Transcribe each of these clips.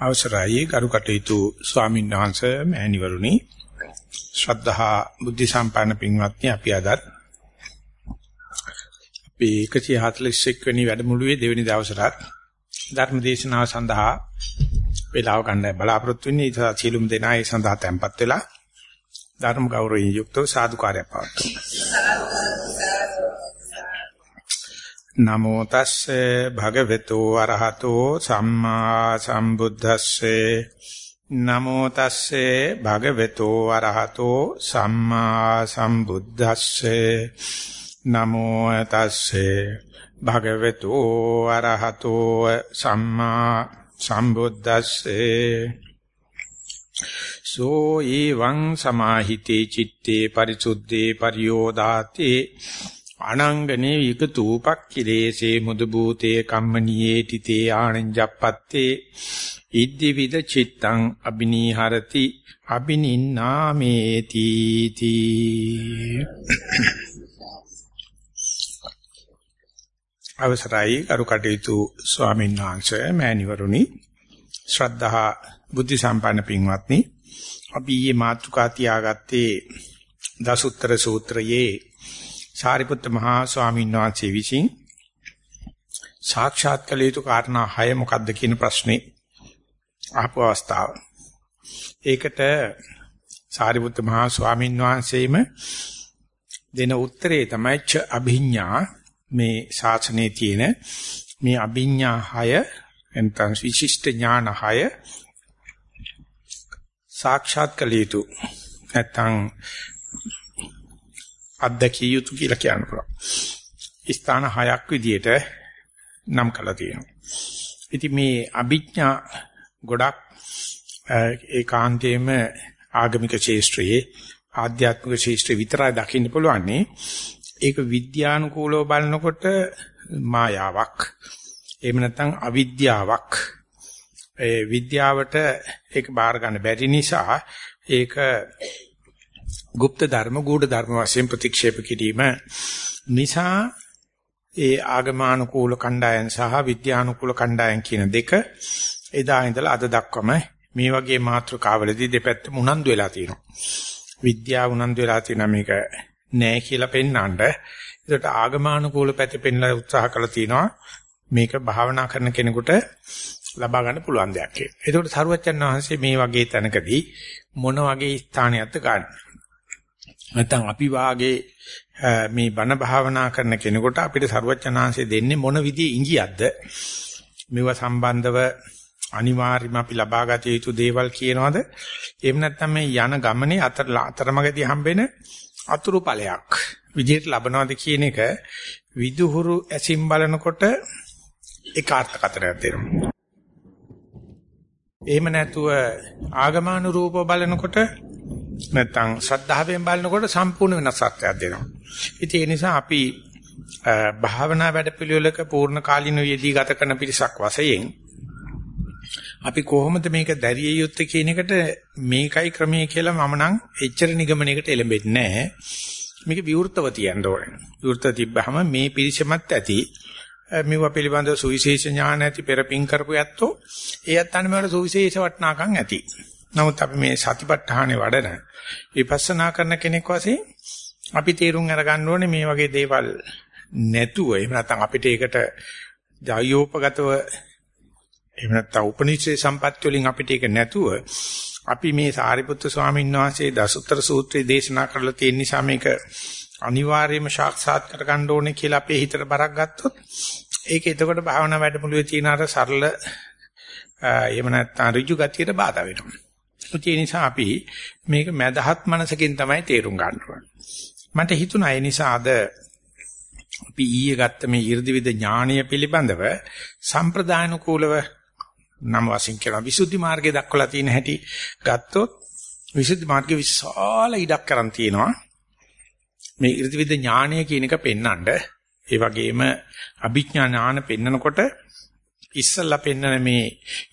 අවසරයි. ගරු කටයුතු ස්වාමීන් වහන්සේ මෑණිවරුනි. ශ්‍රද්ධහා බුද්ධ සම්පන්න පින්වත්නි අපි අද අපි 141 වෙනි වැඩමුළුවේ දෙවෙනි දවසට ධර්ම දේශනාව සඳහා වේලාව ගන්න බලාපොරොත්තු වෙන්නේ. ඒ සීලුම් දෙනා ඒ සඳහා tempත් වෙලා ධර්ම ගෞරවයෙන් යුක්තව සාදුකාරය පවතුන නමෝ තස්සේ භගවතු අරහතෝ සම්මා සම්බුද්දස්සේ. නමෝ තස්සේ භගවතු අරහතෝ සම්මා සම්බුද්දස්සේ. නමෝ තස්සේ භගවතු අරහතෝ සම්මා සම්බුද්දස්සේ. සෝ ඊවං සමාහිතේ චitte පරිසුද්ධේ පරියෝදාතේ අනංගනේ විකතූපක් කිලේසේ මුදු භූතේ කම්මනියේ තිතේ ආනංජප්පත්තේ ඉද්දිවිද චිත්තං අබිනීහරති අබිනින්නාමේති තී අවසරයි අරු කටයුතු ස්වාමීන් වහන්සේ මෑණිවරුනි. ශ්‍රද්ධහා බුද්ධ සම්පන්න පින්වත්නි අපි ඊයේ මාතෘකා තියාගත්තේ දසුත්තර සූත්‍රයේ සාරිපුත්ත මහා ස්වාමීන් වහන්සේ විසින් සාක්ෂාත් කළ යුතු කාරණා 6 මොකක්ද කියන ප්‍රශ්නේ අහපු අවස්ථාව. ඒකට සාරිපුත්ත මහා ස්වාමීන් වහන්සේම දෙන උත්තරේ තමයි ච අභිඥා මේ ශාසනයේ තියෙන මේ අභිඥා 6 එන්තන් විශිෂ්ට ඥාන 6 සාක්ෂාත් කළ යුතු නැත්නම් අත්දැකිය යුතු කියලා කියන්න පුළුවන්. ස්ථාන හයක් විදියට නම් කළා තියෙනවා. ඉතින් මේ අභිඥා ගොඩක් ඒකාන්තයෙන්ම ආගමික ශාස්ත්‍රයේ ආධ්‍යාත්මික ශාස්ත්‍රය විතරයි දකින්න පුළුවන්. ඒක විද්‍යානුකූලව බලනකොට මායාවක්. එහෙම නැත්නම් අවිද්‍යාවක්. ඒ විද්‍යාවට ඒක බාර ගන්න බැරි නිසා ඒක গুপ্ත ධර්ම ගූඪ ධර්ම වශයෙන් ප්‍රතික්ෂේප කිරීම නිසා ඒ ආගමානුකූල කණ්ඩායම් සහ විද්‍යානුකූල කණ්ඩායම් කියන දෙක එදා ඉඳලා අද දක්වාම මේ වගේ මාතෘකාවලදී දෙපැත්තම උනන්දු වෙලා තියෙනවා. විද්‍යාව උනන්දු වෙලා තියෙන මේක නෑ කියලා පෙන්වන්නට ඒකට ආගමානුකූල පැති පෙන්ලා උත්සාහ කළා තියෙනවා. මේක භාවනා කරන කෙනෙකුට ලබා ගන්න පුළුවන් දෙයක් කියලා. ඒකට සරුවච්චන් වහන්සේ මේ වගේ තැනකදී මොන වගේ ස්ථානයක්ද ගන්න? නැත්නම් අපි වාගේ මේ බණ භාවනා කරන කෙනෙකුට අපිට ਸਰවඥාන්සේ දෙන්නේ මොන විදිහේ ඉඟියක්ද? මේව සම්බන්ධව අනිවාර්යයෙන්ම අපි ලබා ගත යුතු දේවල් කියනවාද? එහෙම නැත්නම් මේ යන ගමනේ අතර අතරමඟදී හම්බෙන අතුරු ඵලයක් විදිහට ලබනවාද කියන එක විදුහුරු ඇසින් බලනකොට ඒකාර්ථකතරයක් දෙනවා. එහෙම නැතුව ආගමානුරූපව බලනකොට නැත්තම් ශ්‍රද්ධාවෙන් බලනකොට සම්පූර්ණ වෙනස් අර්ථයක් දෙනවා. ඉතින් ඒ නිසා අපි භාවනා වැඩපිළිවෙලක පූර්ණ කාලිනව යෙදී ගත කරන පිරිසක් වශයෙන් අපි කොහොමද මේක දැරිය යුත්තේ කියන එකට මේකයි ක්‍රමයේ කියලා මම නම් එච්චර නිගමනයකට එළඹෙන්නේ නැහැ. මේක විවෘතව තියන්න ඕනේ. විවෘත තිබ්බහම මේ පිරිසමත් ඇති මෙව පිළිබඳව සුවිශේෂ ඥාන ඇති පෙරපින් කරපු යැත්තෝ ඒ යත්තන් මේවට සුවිශේෂ වටිනාකම් ඇති. නමුත් අපි මේ සතිපට්ඨානේ වඩන විපස්සනා කරන කෙනෙක් වශයෙන් අපි තේරුම් අරගන්න ඕනේ මේ වගේ දේවල් නැතුව එහෙම නැත්නම් අපිට ඒකට ජයෝපගතව එහෙම නැත්නම් උපනිෂේ සම්පත්‍ය වලින් අපිට ඒක නැතුව අපි මේ සාරිපුත්‍ර ස්වාමීන් වහන්සේ දසුත්තර සූත්‍රය දේශනා කරලා තියෙන නිසා මේක අනිවාර්යයෙන්ම සාක්ෂාත් කරගන්න ඕනේ කියලා අපේ හිතට බරක් ගත්තොත් ඒක එතකොට භාවනා වැඩමුළුවේ තියෙන අර සරල එහෙම නැත්නම් ඍජු ගතියට බාධා වෙනවා. ඒ නිසා අපි මේක මදහත් මනසකින් තමයි තේරුම් ගන්න මට හිතුණා ඒ නිසා අද අපි ඊයේ ගත්ත මේ 이르දිවිද ඥානීය පිළිබඳව සම්ප්‍රදායනුකූලව නම් වශයෙන් කියන විසුද්ධි මාර්ගය දක්වලා තියෙන හැටි ගත්තොත් විසුද්ධි මාර්ගයේ විශාල ඉඩක් කරන් තියෙනවා. මේ 이르දිවිද ඥානීය කියන එක පෙන්වන්න. ඒ වගේම අභිඥා ඥාන පෙන්නකොට ඉස්සල්ලා පෙන්වන මේ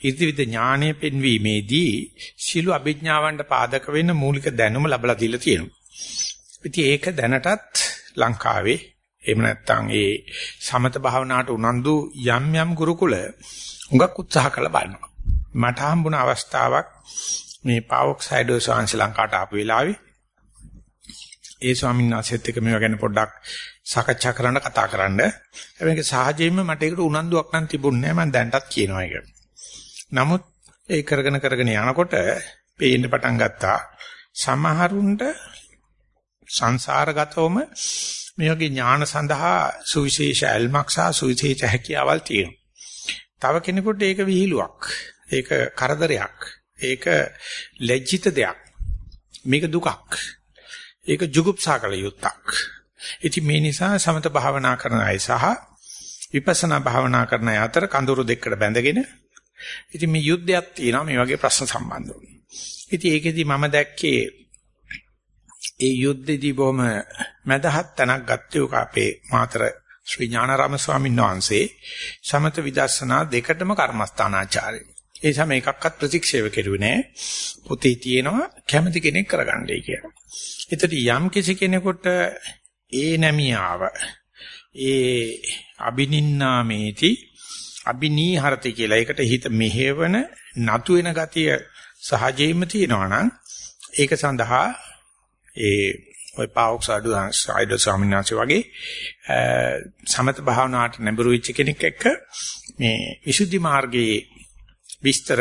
ඉර්ධිවිද ඥානය පෙන්වීමේදී සිළු අභිඥාවන්ට පාදක වෙන මූලික දැනුම ලැබලා දීලා තියෙනවා. ඉතින් ඒක දැනටත් ලංකාවේ එහෙම නැත්නම් ඒ සමත භාවනාවට උනන්දු යම් යම් ගුරුකුල උඟක් උත්සාහ කළ බලනවා. මට හම්බුණ අවස්ථාවක් මේ පාවොක්සයිඩ් සාංශ ලංකාවට ආපු වෙලාවේ ඒ ස්වාමීන් වහන්සේත් එක්ක මේවා ගැන පොඩ්ඩක් සාකච්ඡා කරන්න කතා කරන්න. හැබැයි ඒක සහජයෙන්ම මට ඒකට උනන්දුවක් නම් තිබුණේ නැහැ මම දැන්ටත් කියනවා ඒක. නමුත් ඒ කරගෙන කරගෙන යනකොට පේන්න පටන් ගත්තා සමහරුන්ට සංසාරගතවම මේ වගේ ඥාන සඳහා සුවිශේෂ ඇල්මක් සහ සුවිශේෂ හැකියාවල් තියෙනවා. තව කෙනෙකුට ඒක විහිළුවක්. ඒක කරදරයක්. ඒක ලැජ්ජිත දෙයක්. මේක දුකක්. ඒක ජුගුප්සා කළ යුත්තක්. ඉතින් මේ නිසා සමත භාවනා කරන අය සහ විපස්සනා භාවනා කරන අය අතර කඳුරු දෙකකට බැඳගෙන ඉතින් මේ යුද්ධයක් තියෙනවා මේ වගේ ප්‍රශ්න සම්බන්ධව. ඉතින් ඒකෙදි මම දැක්කේ ඒ යුද්ධෙදි බොහොම මදහත් තැනක් ගත්තේ උක අපේ මාතර ශ්‍රී ඥානාරාම ස්වාමීන් වහන්සේ සමත විදර්ශනා දෙකටම කර්මස්ථානාචාර්ය. ඒ සම එකක්වත් ප්‍රතික්ෂේප කෙරුවේ නෑ. පොතේ තියෙනවා කැමති කෙනෙක් කරගන්නයි කියලා. එතකොට යම් කිසි කෙනෙකුට ඒ නැමියාව ඒ අබිනින්නාමේති අබිනීහරති කියලා. ඒකට හිත මෙහෙවන නතු වෙන ගතිය සහජයෙන්ම තියෙනවා නම් ඒක සඳහා ඒ ඔය පාවොක්ස් අඩු සයිඩ් ස්වාමීන් වහන්සේ වගේ සමත භාවනාවට නැඹුරු වෙච්ච කෙනෙක් එක්ක මේ විසුද්ධි මාර්ගයේ විස්තර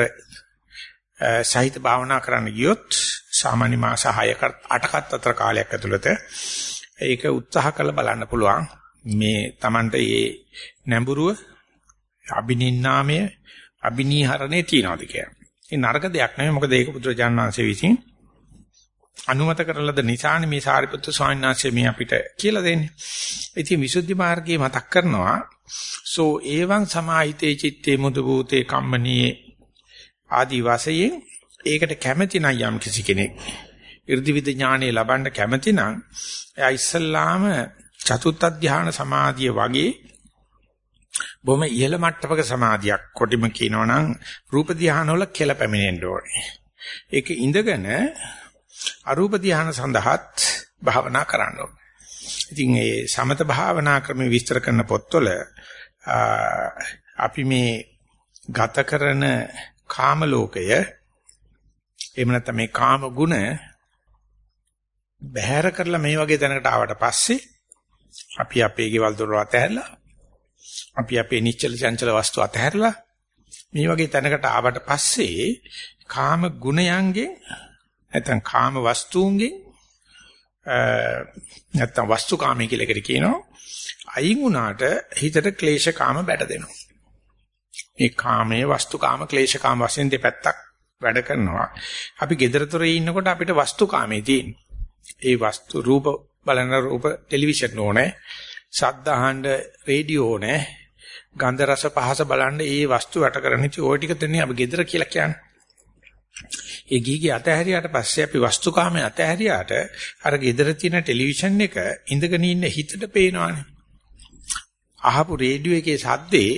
සහිත භාවනා කරන්න ගියොත් සාමාන්‍ය මාස 6ක 8කට අතර කාලයක් ඇතුළත ඒක උත්සාහ කරලා බලන්න පුළුවන් මේ Tamanට මේ නැඹුරුව අබිනින්නාමය අබිනීහරණේ තියනවාද කියලා. ඒ නරක දෙයක් නෙවෙයි මොකද ඒක බුදුරජාණන් වහන්සේ විසින් අනුමත කරලද නිසානේ මේ සාරිපුත්‍ර ස්වාමීන් වහන්සේ මේ අපිට කියලා දෙන්නේ. ඉතින් විසුද්ධි මාර්ගයේ මතක් කරනවා සෝ එවං සමාහිතේ චitte මුදු භූතේ කම්මනී ආදි වාසයෙන් ඒකට කැමැති නම් යම් කිසි කෙනෙක් irdivid ඥානෙ ලබන්න කැමැති නම් එයා ඉස්සල්ලාම චතුත්ථ ධානය සමාධිය වගේ බොහොම ඉහළ මට්ටමක සමාධියක් කොටිම කියනවනම් රූප ධානය වල කෙල පැමිණෙන්න ඕනේ. ඒක ඉඳගෙන අරූප ධානය සඳහාත් භාවනා කරන්න ඕනේ. ඉතින් ඒ සමත භාවනා ක්‍රම විස්තර කරන පොත්වල අපි මේ ගත කරන කාම ලෝකය එහෙම නැත්නම් මේ කාම ගුණ බැහැර කරලා මේ වගේ තැනකට ආවට පස්සේ අපි අපේ ගෙවල් දොර අතහැරලා අපි අපේ නිශ්චල චංචල වස්තු අතහැරලා මේ වගේ තැනකට ආවට පස්සේ කාම ගුණයන්ගෙන් නැත්නම් කාම වස්තුන්ගෙන් නැත්නම් වස්තුකාමී කියලා එකට කියනවා. අයින් වුණාට හිතට ක්ලේශකාම බැට දෙනවා. මේ කාමයේ වස්තුකාම ක්ලේශකාම වශයෙන් දෙපැත්තක් වැඩ කරනවා. අපි GestureDetectorේ ඉන්නකොට අපිට වස්තුකාමේ තියෙන ඒ වස්තු රූප බලන රූප ටෙලිවිෂන් ඕනේ ශබ්ද අහන්න රේඩියෝ ඕනේ ගන්ධ රස පහස බලන්න ඒ වස්තු වට කරන ඉතින් ওই ටික තන්නේ අපි gedara කියලා කියන්නේ. ඒ ගීගේ අතහැරියාට පස්සේ අපි වස්තුකාමයේ අතහැරියාට අර gedara තියෙන ටෙලිවිෂන් එක ඉඳගෙන ඉන්න හිතට පේනවානේ. අහපු රේඩියෝ එකේ සද්දේ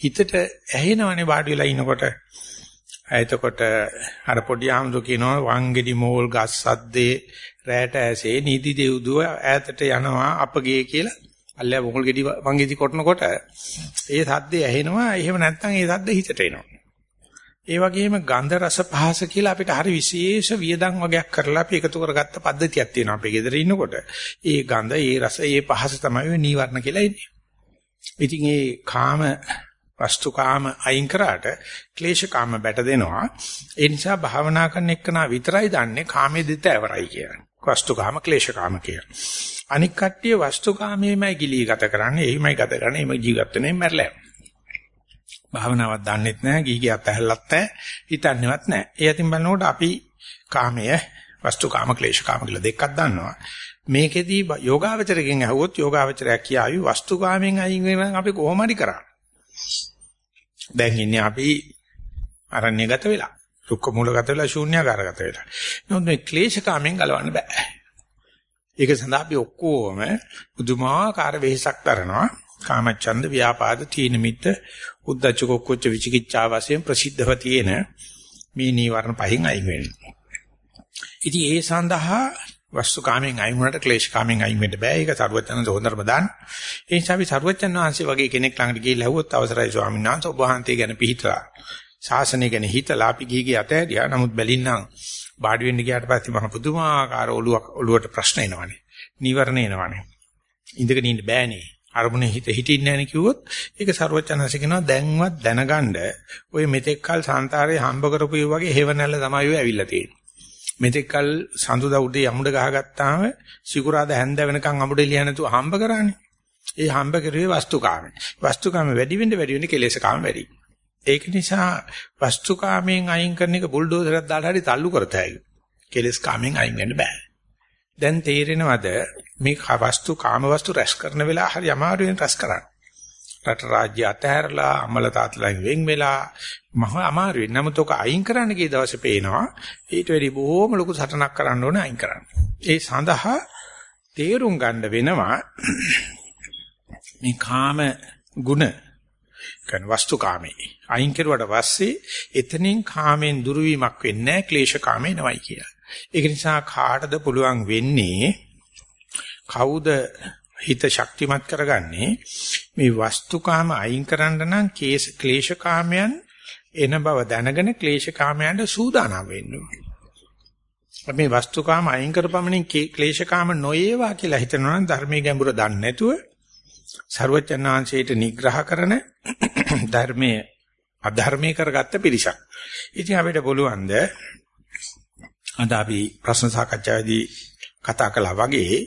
හිතට ඇහෙනවනේ වාඩි වෙලා ඉනකොට. එතකොට අර පොඩි ආම්දු කියනවා වංගෙඩි මෝල් ගස් සද්දේ රැට ඇසේ නීති දෙව්දුව ඈතට යනවා අපගේ කියලා. අල්ලයා මොකල් ගෙඩි වංගෙඩි කොටනකොට ඒ සද්දේ ඇහෙනවා. එහෙම නැත්නම් ඒ සද්ද හිතට එනවා. ඒ වගේම ගන්ධ රස පහස කියලා අපිට හරි විශේෂ වියදම් වගේක් කරලා අපි එකතු කරගත්ත පද්ධතියක් තියෙනවා අපේ ගෙදර ඉන්නකොට. ඒ ගන්ධ ඒ රස ඒ පහස තමයි ඔය නීවරණ කියලා ඉන්නේ. ඉතින් ඒ කාම වස්තුකාම අයින් කරාට ක්ලේශකාම බැට දෙනවා. ඒ නිසා භාවනා කරන එක්කනා විතරයි දන්නේ කාමයේ දෙත ඇවරයි කියලා. වස්තුකාම ක්ලේශකාම කියලා. අනික් කට්ටිය වස්තුකාමයේමයි ගිලී ගත කරන්නේ එහිමයි ගත කරන්නේ එහිම ජීවත් වෙන්නේ මැරලා භාවනාවක් දන්නෙත් නැහැ ගිහිගේ අතහැල්ලත් නැහැ හිතන්නේවත් නැහැ. ඒ අතින් බලනකොට අපි කාමය වස්තුකාම ක්ලේශකාම කියලා දෙකක් දන්නවා. මේකෙදී යෝගාවචරයෙන් ඇහුවොත් යෝගාවචරය කියාවි වස්තුකාමෙන් අයින් වෙන අපි කොහොම හරි කරා. දැන් ඉන්නේ අපි අරණ්‍යගත වෙලා. දුක්ඛ මූලගත වෙලා ශූන්‍යාකාරගත වෙලා. නමුත් මේ ක්ලේශකාමෙන් ගලවන්න බෑ. ඒක සඳහා අපි ඔක්කොම බුදුමාකාර වෙහසක් කරනවා. කාමච්ඡන්ද ව්‍යාපාද තීන මිත්ත උද්දච්ච කුච්ච විචිකිච්ඡා වශයෙන් ප්‍රසිද්ධව තියෙන මේ නීවරණ පහෙන් අයින් වෙන්න. ඉතින් ඒ සඳහා වස්තුකාමෙන් අයින් වුණාට ක්ලේශකාමෙන් අයින් වෙන්න බෑ. ඒක සරුවචනන්සේ හොඳටම දාන්න. ඒ නිසා අපි සරුවචන වහන්සේ වගේ කෙනෙක් ළඟට ගිහිල්ලා ඇහුවොත් අවසරයි ස්වාමීන් වහන්සේ ඔබ වහන්සේ ගැන පිළිතලා ශාසනය ගැන හිතලා අපි ගිහි ගිය අතහැරියා. නමුත් බැලින්නම් බාඩි වෙන්න ගියාට පස්සේ මහ පුදුමාකාර ඔළුවක් ඔළුවට ප්‍රශ්න එනවනේ. නීවරණ එනවනේ. ඉඳගෙන ඉන්න බෑනේ. අරමුණේ හිත හිටින්නේ නැහැ නේ කිව්වොත් ඒක ਸਰවචනanse කියනවා දැන්වත් දැනගන්න ඔය මෙතෙක් කල සංතාරේ හම්බ කරපු වගේ හේවණල්ල තමයි ඔය ඇවිල්ලා තියෙන්නේ. මෙතෙක් කල සඳුදා උදේ යමුඩ ගහගත්තාම සිකුරාද හැන්ද වෙනකන් අමුඩ එළිය නැතුව හම්බ කරානේ. ඒ හම්බ කරුවේ වස්තුකාමෙන්. වස්තුකාමෙ වැඩි වෙන්න වැඩි වෙන්න කෙලෙසකාම වැඩි. ඒක නිසා වස්තුකාමෙන් අයින් කරන එක බුල්ඩෝසරයක් දාලා හරි තල්ලු කරතයි. කෙලස් කාමෙන් අයින් වෙන්න බෑ. දැන් තේරෙනවද මේ වස්තු කාම වස්තු රැස් කරන වෙලාව හරි අමාරුවෙන් රැස් කරන්න. රට රාජ්‍ය අතහැරලා අමල තාත්තලාගෙන් වෙන් වෙලා මහ අමාරුයි. නමුත් ඔක අයින් කරන්න ගිය දවසේ පේනවා ඊට වැඩි බොහොම ලොකු සටනක් කරන්න ඕනේ අයින් කරන්න. ඒ සඳහා තේරුම් ගන්න වෙනවා මේ කාම ගුණ කන වස්තු කාමේ අයින් කරුවට පස්සේ එතනින් කාමෙන් දුරවීමක් වෙන්නේ නැහැ ක්ලේශ කාමේ නවයි කියලා. ඒක නිසා කාටද පුළුවන් වෙන්නේ කවුද හිත ශක්තිමත් කරගන්නේ මේ වස්තුකාම අයින් කරන්න නම් කේස ක්ලේශකාමයන් එන බව දැනගෙන ක්ලේශකාමයන්ට සූදානම් වෙන්න මේ වස්තුකාම අයින් කරපමණින් ක්ලේශකාම නොයේවා කියලා හිතනවා නම් ධර්මයේ ගැඹුර දන්නේ නැතුව ਸਰවචනාංශයට නිග්‍රහ කරන ධර්මයේ අධර්මයේ කරගත්ත පිරිසක්. ඉතින් අපිට පුළුවන් ද අද අපි ප්‍රශ්න සාකච්ඡාවේදී කතා කළා වගේ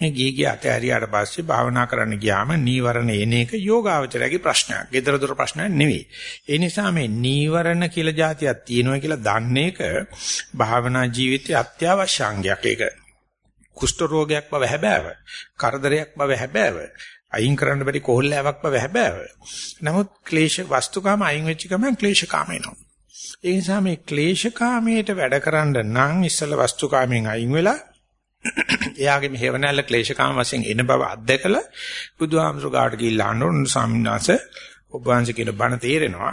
මේ ගිහි ගිය අතහැරියාට පස්සේ භාවනා කරන්න ගියාම නීවරණ එන එක යෝගාවචරයේ ප්‍රශ්නයක්. gedara dora ප්‍රශ්නයක් නෙවෙයි. ඒ නිසා මේ නීවරණ කියලා જાතියක් තියෙනවා කියලා දන්නේ එක භාවනා ජීවිතයේ අත්‍යවශ්‍ය අංගයක් ඒක. කුෂ්ඨ රෝගයක් බව හැබෑව. කරදරයක් බව හැබෑව. අයින් කරන්න බැරි කොහොල්ලාවක් බව හැබෑව. නමුත් ක්ලේශ වස්තුකාම අයින් වෙච්ච ගමන් ක්ලේශකාම එනවා. ඒ නිසා මේ ක්ලේශකාමයට වැඩ කරන්න නම් ඉස්සල වස්තුකාමෙන් අයින් වෙලා එයාගේ මෙහෙව නැල්ල ක්ලේශකාම වශයෙන් එන බව අත්දැකලා බුදුහාමුදුරු ගාට ගිහිල්ලා අහනොත් ස්වාමීන් ඔබ වහන්සේ කියන බණ තේරෙනවා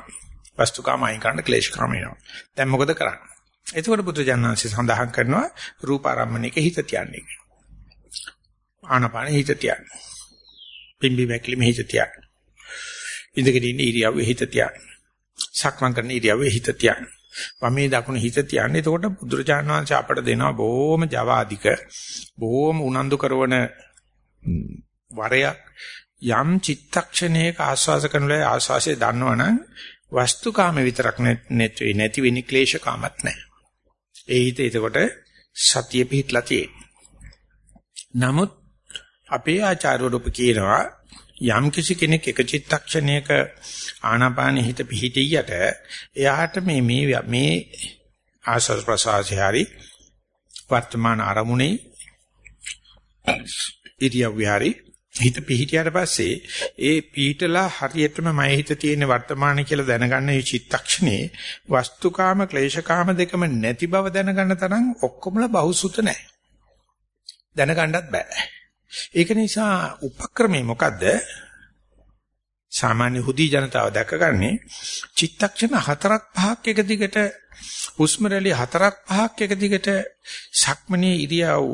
වස්තුකාම අයින් කරන්න ක්ලේශකාම එනවා. දැන් මොකද කරන්නේ? එතකොට බුදුජානනාංශය සඳහන් කරනවා රූපාරම්මණයක හිත තියන්නේ. ආනපාන හිත තියන්නේ. පිම්බි වැක්ලි මෙහිත තියන්නේ. ඉඳගෙන ඉන්න ඉරියව්වේ හිත තියන්නේ. සක්මන් කරන ඉරියව්වේ හිත තියන්නේ. වමේ දකුණ හිත තියන්නේ. එතකොට බුදුරජාණන් වහන්සේ අපට දෙනවා බොහොම ජවාදික බොහොම උනන්දු කරන වරයක් යම් චිත්තක්ෂණයක ආස්වාස කරන වෙලාවේ ආස්වාසය දන්නවනම් වස්තුකාම විතරක් නැති නැති වෙනි ක්ලේශකාමත් නැහැ. ඒ හිත එතකොට සතිය පිහිටලා තියෙන්නේ. නමුත් අපේ ආචාර්යවරු කියනවා යම් කිසි කෙනෙක් එක චිත්තක්ෂණයක ආනාපාන හිත පිහිටියට එයාට මේ මේ මේ ආසස් ප්‍රසආසය හරි වර්තමාන අරමුණේ ඉරියව් විහාරි හිත පිහිටියට පස්සේ ඒ පීඨලා හරියටම මම හිත තියෙන වර්තමාන කියලා දැනගන්න මේ චිත්තක්ෂණේ වස්තුකාම ක්ලේශකාම දෙකම නැති බව දැනගන්න තරම් ඔක්කොමලා බහුසුත නැහැ. දැනගන්නත් බෑ. ඒක නිසා උපක්‍රමය මොකද්ද? සාමාන්‍ය හුදි ජනතාව දැකගන්නේ චිත්තක්ෂණ හතරක් පහක් එක දිගට හුස්ම රැලි හතරක් පහක් එක දිගට සක්මනේ ඉරියව්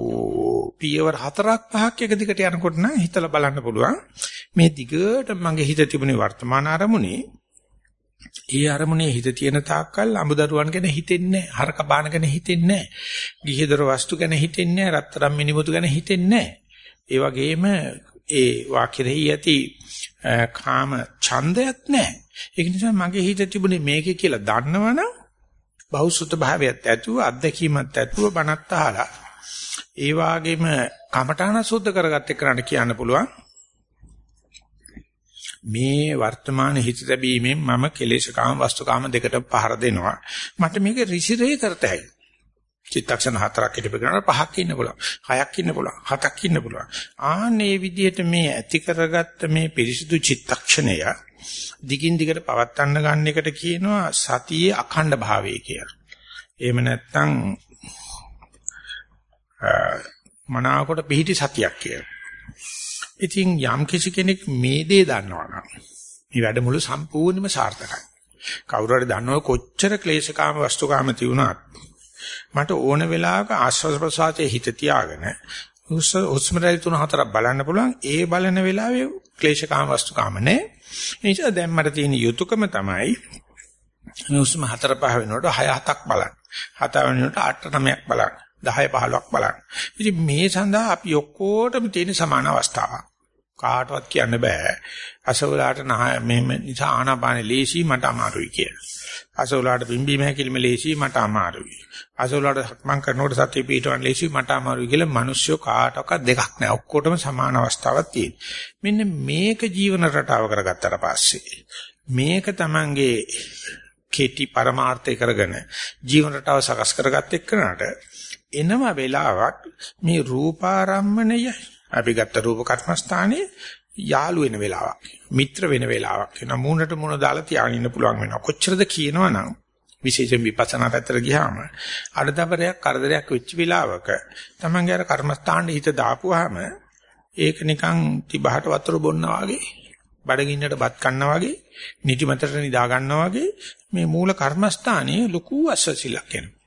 පියවර හතරක් පහක් එක දිගට යනකොට නම් හිතලා බලන්න පුළුවන්. මේ දිගට මගේ හිත තිබුණේ වර්තමාන අරමුණේ. ඒ අරමුණේ හිත තියෙන තාක්කල් අමුදරුවන් ගැන හිතෙන්නේ නැහැ හරක බාන ගැන හිතෙන්නේ නැහැ. ගිහිදර වස්තු ගැන හිතෙන්නේ නැහැ රත්තරන් මිනිමුතු ගැන හිතෙන්නේ නැහැ. ඒ වගේම ඒ වාක්‍යෙහි ඇති කාම ඡන්දයක් නැහැ. ඒක නිසා මගේ හිත තිබුණේ මේකේ කියලා දන්නවනම් බෞසුත භාවයත් ඇතුව අත්දැකීමත් ඇතුව බණත් අහලා ඒ වාගේම කමඨාන සුද්ධ කරගත්ත එක්කනට කියන්න පුළුවන්. මේ වර්තමාන හිත ලැබීමෙන් මම කෙලෙසකාම වස්තුකාම දෙකට පහර දෙනවා. මට මේක රිසිරේ කරතයි චිත්තක්ෂණ හතරක් හිටපෙකන පහක් ඉන්න පුළුවන්. හයක් ඉන්න පුළුවන්. හතක් ඉන්න පුළුවන්. ආන්නේ විදිහට මේ ඇති කරගත්ත මේ පිරිසිදු චිත්තක්ෂණය දිගින් දිගට පවත්වන්න ගන්න එකට කියනවා සතියේ අඛණ්ඩ භාවය කියලා. එහෙම නැත්නම් මනාවකට පිහිටි සතියක් කියලා. ඉතින් යම් කිසි කෙනෙක් මේ දේ දන්නවනම් මේ වැඩමුළු සම්පූර්ණයෙන්ම සාර්ථකයි. කවුරු හරි දන්නව කොච්චර ක්ලේශකාම වස්තුකාම තියුණත් මට ඕන වෙලාවක ආශ්වාස ප්‍රශ්වාසයේ හිත තියාගෙන හුස්ම රැලි තුන හතරක් බලන්න පුළුවන්. ඒ බලන වෙලාවේ ක්ලේශකාම වස්තුකාම නැහැ. ඒ නිසා දැන් මට තියෙන යුතුයකම තමයි මේ හුස්ම හතර පහ වෙනකොට 6 7ක් බලන්න. හත වෙනකොට 8 9ක් බලන්න. 10 15ක් බලන්න. ඉතින් මේ සඳහා අපි ඔක්කොටම තියෙන සමාන අවස්ථාවක්. කාටවත් කියන්න බෑ. අසවලාට මෙහෙම නිසා ආනාපානෙ ලේසි මට අමාරුයි කියලා. අසවලාට පිම්බීම හැකිලිම ලේසි මට අමාරුයි. අසවලාට සක්මන් කරනකොට සතිය පිටවන්න ලේසි මට අමාරුයි කියලා මිනිස්සු කාටවත් දෙකක් නෑ. ඔක්කොටම සමාන අවස්ථාවක් තියෙනවා. මෙන්න මේක ජීවන රටාව කරගත්තට පස්සේ මේක Tamange කෙටි පරමාර්ථය කරගෙන ජීවන රටාව සකස් කරගත්ත එක්කනට එනම වෙලාවක් මේ රූපාරම්මණය අපි ගත්ත රූප කර්මස්ථානයේ යාළු වෙන වෙලාවක් මිත්‍ර වෙන වෙලාවක් වෙන මූණට මූණ දාලා තියාගෙන ඉන්න පුළුවන් වෙනවා. කොච්චරද කියනවනම් විශේෂයෙන් විපස්සනා පැත්තට ගියාම අඩදබරයක් කරදරයක් වෙච්ච වෙලාවක තමන්ගේ අර කර්මස්ථානයේ හිත දාපුවාම ඒක නිකන් තිබහට වතුර බොන්නා වගේ බඩගින්නට බත් කන්නා වගේ නිදිමතට නිදා ගන්නවා වගේ මේ මූල කර්මස්ථානයේ ලොකු අස්වැසිලක් එනවා.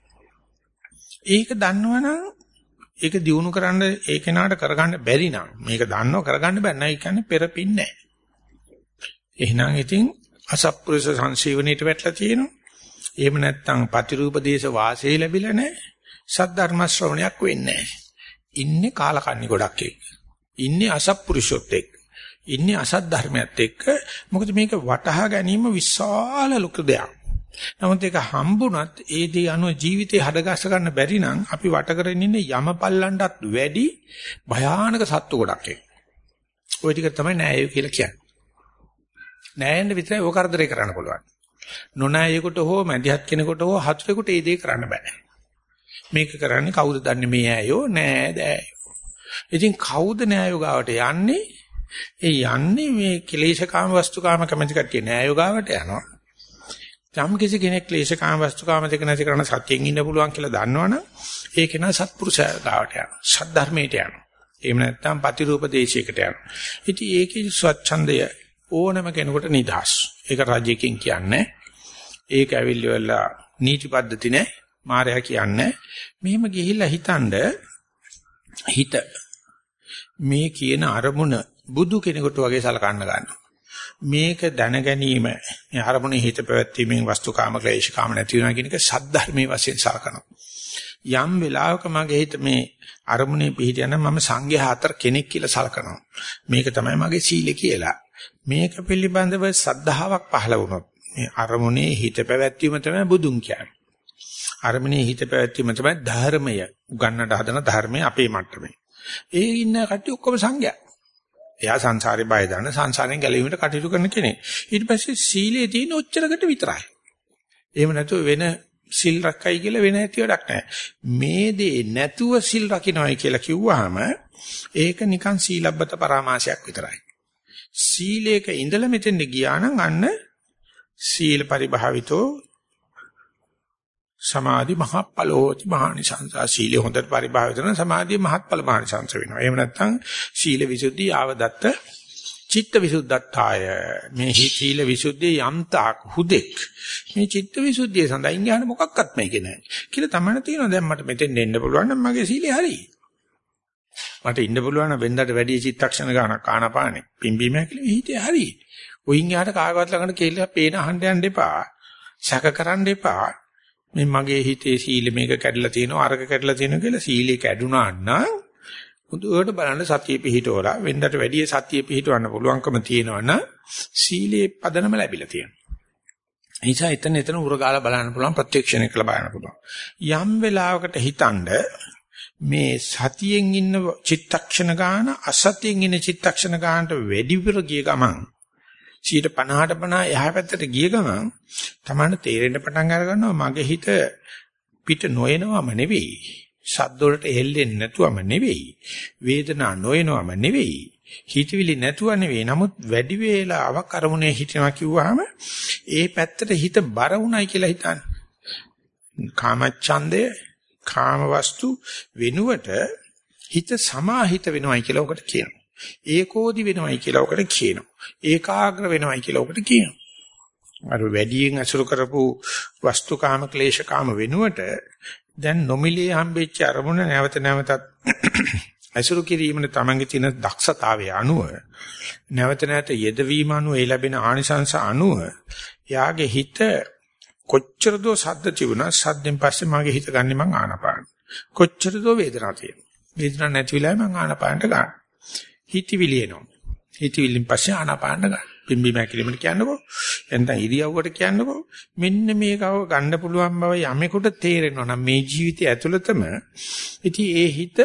ඒක දන්නවනම් ඒක දිනු කරන්න ඒ කෙනාට කරගන්න බැරි නම් මේක දන්නව කරගන්න බෑ නෑ කියන්නේ පෙරපින් නෑ. එහෙනම් ඉතින් අසත්පුරුෂ සංසීවණීට වැටලා තියෙනවා. එහෙම නැත්නම් පතිරූප දේශ වාසය ලැබිලා නෑ. සද්ධර්ම ශ්‍රවණයක් වෙන්නේ නෑ. ඉන්නේ කාලකන්ණි ගොඩක් එක්ක. ඉන්නේ අසත්පුරුෂොත් එක්ක. ඉන්නේ අසත් ධර්මයත් එක්ක. මොකද මේක වටහා ගැනීම විශාල ලොකු දෙයක්. නමුත් ඒක හම්බුණත් ඒ දේ අනුව ජීවිතේ හදගස්ස ගන්න බැරි නම් අපි වට කරගෙන ඉන්නේ යමපල්ලන්ටත් වැඩි භයානක සත්තු ගොඩක් ඒක. ওই ටික තමයි න්යායය කියලා කියන්නේ. න්යායෙන්ද විතරයි ඕක කරදරේ කරන්න පුළුවන්. නොනෑයෙකුට හෝ මැදිහත් කෙනෙකුට හෝ හතුරෙකුට ඒ දේ කරන්න බෑ. මේක කරන්නේ කවුද දන්නේ මේ ඇයෝ නෑ දෑයෝ. ඉතින් කවුද න්යායෝ ගාවට යන්නේ? ඒ යන්නේ මේ කෙලේශකාම වස්තුකාම කැමැති කට්ටිය න්යායෝ ගාවට යනවා. යම් කිසි කෙනෙක් ක්ලේශකාම වස්තුකාම දෙක නැති කරන සත්‍යයෙන් ඉන්න පුළුවන් කියලා දන්නවනම් ඒක නා සත්පුරුෂයා ගාවට යනවා. සද්ධර්මයට යනවා. එහෙම නැත්නම් ප්‍රතිරූප දේශයකට යනවා. ඉතින් ඒකේ ස්වච්ඡන්දය ඕනම කෙනෙකුට නිදහස්. ඒක රාජ්‍යකින් කියන්නේ. ඒක ඇවිල්ලා නීති පද්ධති නෑ. මායя කියන්නේ. මෙහෙම ගිහිල්ලා හිතනද හිත මේ කියන අරමුණ බුදු කෙනෙකුට වගේ සලකන්න ගන්නවා. මේක දැන ගැනීම මේ අරමුණේ හිත පැවැත්වීමෙන් වස්තුකාම ක්ලේශකාම නැති වෙනවා කියන එක සද්ධර්මයේ වශයෙන් සලකනවා. යම් වෙලාවක මගේ හිත මේ අරමුණේ පිහිටියනම් මම සංඝයා හතර කෙනෙක් කියලා සලකනවා. මේක තමයි මගේ සීල කියලා. මේක පිළිබඳව සද්ධාාවක් පහළ වුණොත් මේ අරමුණේ හිත පැවැත්වීම තමයි බුදුන් කියන්නේ. අරමුණේ හිත පැවැත්වීම තමයි ධර්මය. උගන්නට හදන ධර්මය අපේ මට්ටමේ. ඒ ඉන්න කට්ටිය ඔක්කොම සංඝයා. එයා සංසාරේ බය දාන සංසාරයෙන් ගැලවීමට කටයුතු කරන කෙනෙක්. ඊට පස්සේ සීලයේ තියෙන ඔච්චරකට විතරයි. එහෙම නැතුව වෙන සිල් රැකයි කියලා වෙන ඇති වැඩක් නැහැ. මේ දේ නැතුව සිල් රකින්නයි කියලා කිව්වහම ඒක නිකන් සීලබ්බත පරාමාසයක් විතරයි. සීලේක ඉඳලා මෙතෙන්ද ගියා නම් අන්න සීල පරිභාවිතෝ සමාධි මහප්පලෝති මහානිසංස. සීලය හොඳට පරිභාවිත කරන සමාධිය මහත්ඵල මහානිසංස වෙනවා. එහෙම නැත්නම් සීල විසුද්ධි ආවදත්ත චිත්ත විසුද්ධත්තාය. මේ සීල විසුද්ධිය යම්තාක් හුදෙක් මේ චිත්ත විසුද්ධිය සඳහා ඉන්නේ මොකක්වත් මේකේ නැහැ. කියලා තමයි තියෙනවා. දැන් මට මෙතෙන් එන්න පුළුවන් නම් මගේ සීලය හරි. මට ඉන්න පුළුවන් නම් වෙන්දට වැඩි චිත්තක්ෂණ ගන්නක් ආනපානේ පිම්බීම කියලා හිතේ හරි. ඔයින් යාට කාගවත් ළඟට කියලා පේන අහන්න යන්න එපා. සැක කරන්න එපා. මේ මගේ හිතේ සීල මේක කැඩලා තියෙනවා අරක කැඩලා තියෙනවා කියලා සීලේ කැඩුනා නම් මුදුවට බලන්න සතිය පිහිටවලා වෙනදට වැඩිය සතිය පිහිටවන්න පුළුවන්කම තියෙනවනම් සීලේ පදනම ලැබිලා තියෙනවා. නිසා එතන එතන උරගාලා බලන්න පුළුවන් ප්‍රත්‍යක්ෂණය කළ බලන්න පුළුවන්. යම් වෙලාවකට හිතනද මේ සතියෙන් ඉන්න චිත්තක්ෂණ ගාන අසතියෙන් ඉන්න චිත්තක්ෂණ ගානට වැඩි විතර ගිය ගමන් 150ට 50 එහා පැත්තට ගිය ගමන් තමයි තේරෙන්න පටන් අර ගන්නවා මගේ හිත පිට නොයනවම නෙවෙයි. ශබ්ද වලට හෙල්ලෙන්නේ නැතුවම නෙවෙයි. වේදනා නොයනවම නෙවෙයි. හිතවිලි නැතුව නෙවෙයි. නමුත් වැඩි වේලාවක් අරමුණේ හිටිනවා කිව්වහම ඒ පැත්තට හිත බර වුණයි කියලා හිතන්න. කාමච්ඡන්දය, කාම වස්තු වෙනුවට හිත සමාහිත වෙනවයි කියලා ඔකට කියනවා. ඒකෝදි වෙනවයි කියලා ඔකට කියනවා. ඒකාග්‍ර වෙනවයි කියලා ඔකට කියනවා. අර වැඩියෙන් අසුරු කරපු වස්තුකාම ක්ලේශකාම වෙනුවට දැන් නොමිලේ හම්බෙච්ච අරමුණ නැවත නැවතත් ඇසුරු කිරීමේ තමන්ගේ තියෙන දක්ෂතාවය අනුව නැවත නැවත යෙදවීම අනුව ඒ ලැබෙන ආනිසංස අනුව යාගේ හිත කොච්චර දෝ සද්ද තිබුණා සද්දෙන් පස්සේ මගේ හිත ගන්නේ මං ආනපාන. කොච්චර දෝ වේදනාවක් තියෙනවා. වේදනාවක් නැති වෙලාවෙ මං ආනපානට ගන්න. හිතවිලි එනවා. හිතවිලින් පස්සේ ආනපානට ගන්න පිම්බි මැකිලිමට කියන්නකෝ එතන ඉරියව්වට කියන්නකෝ මෙන්න මේකව ගන්න පුළුවන් බව යමෙකුට තේරෙනවා නම් මේ ජීවිතය ඇතුළතම ඉතින් ඒ හිත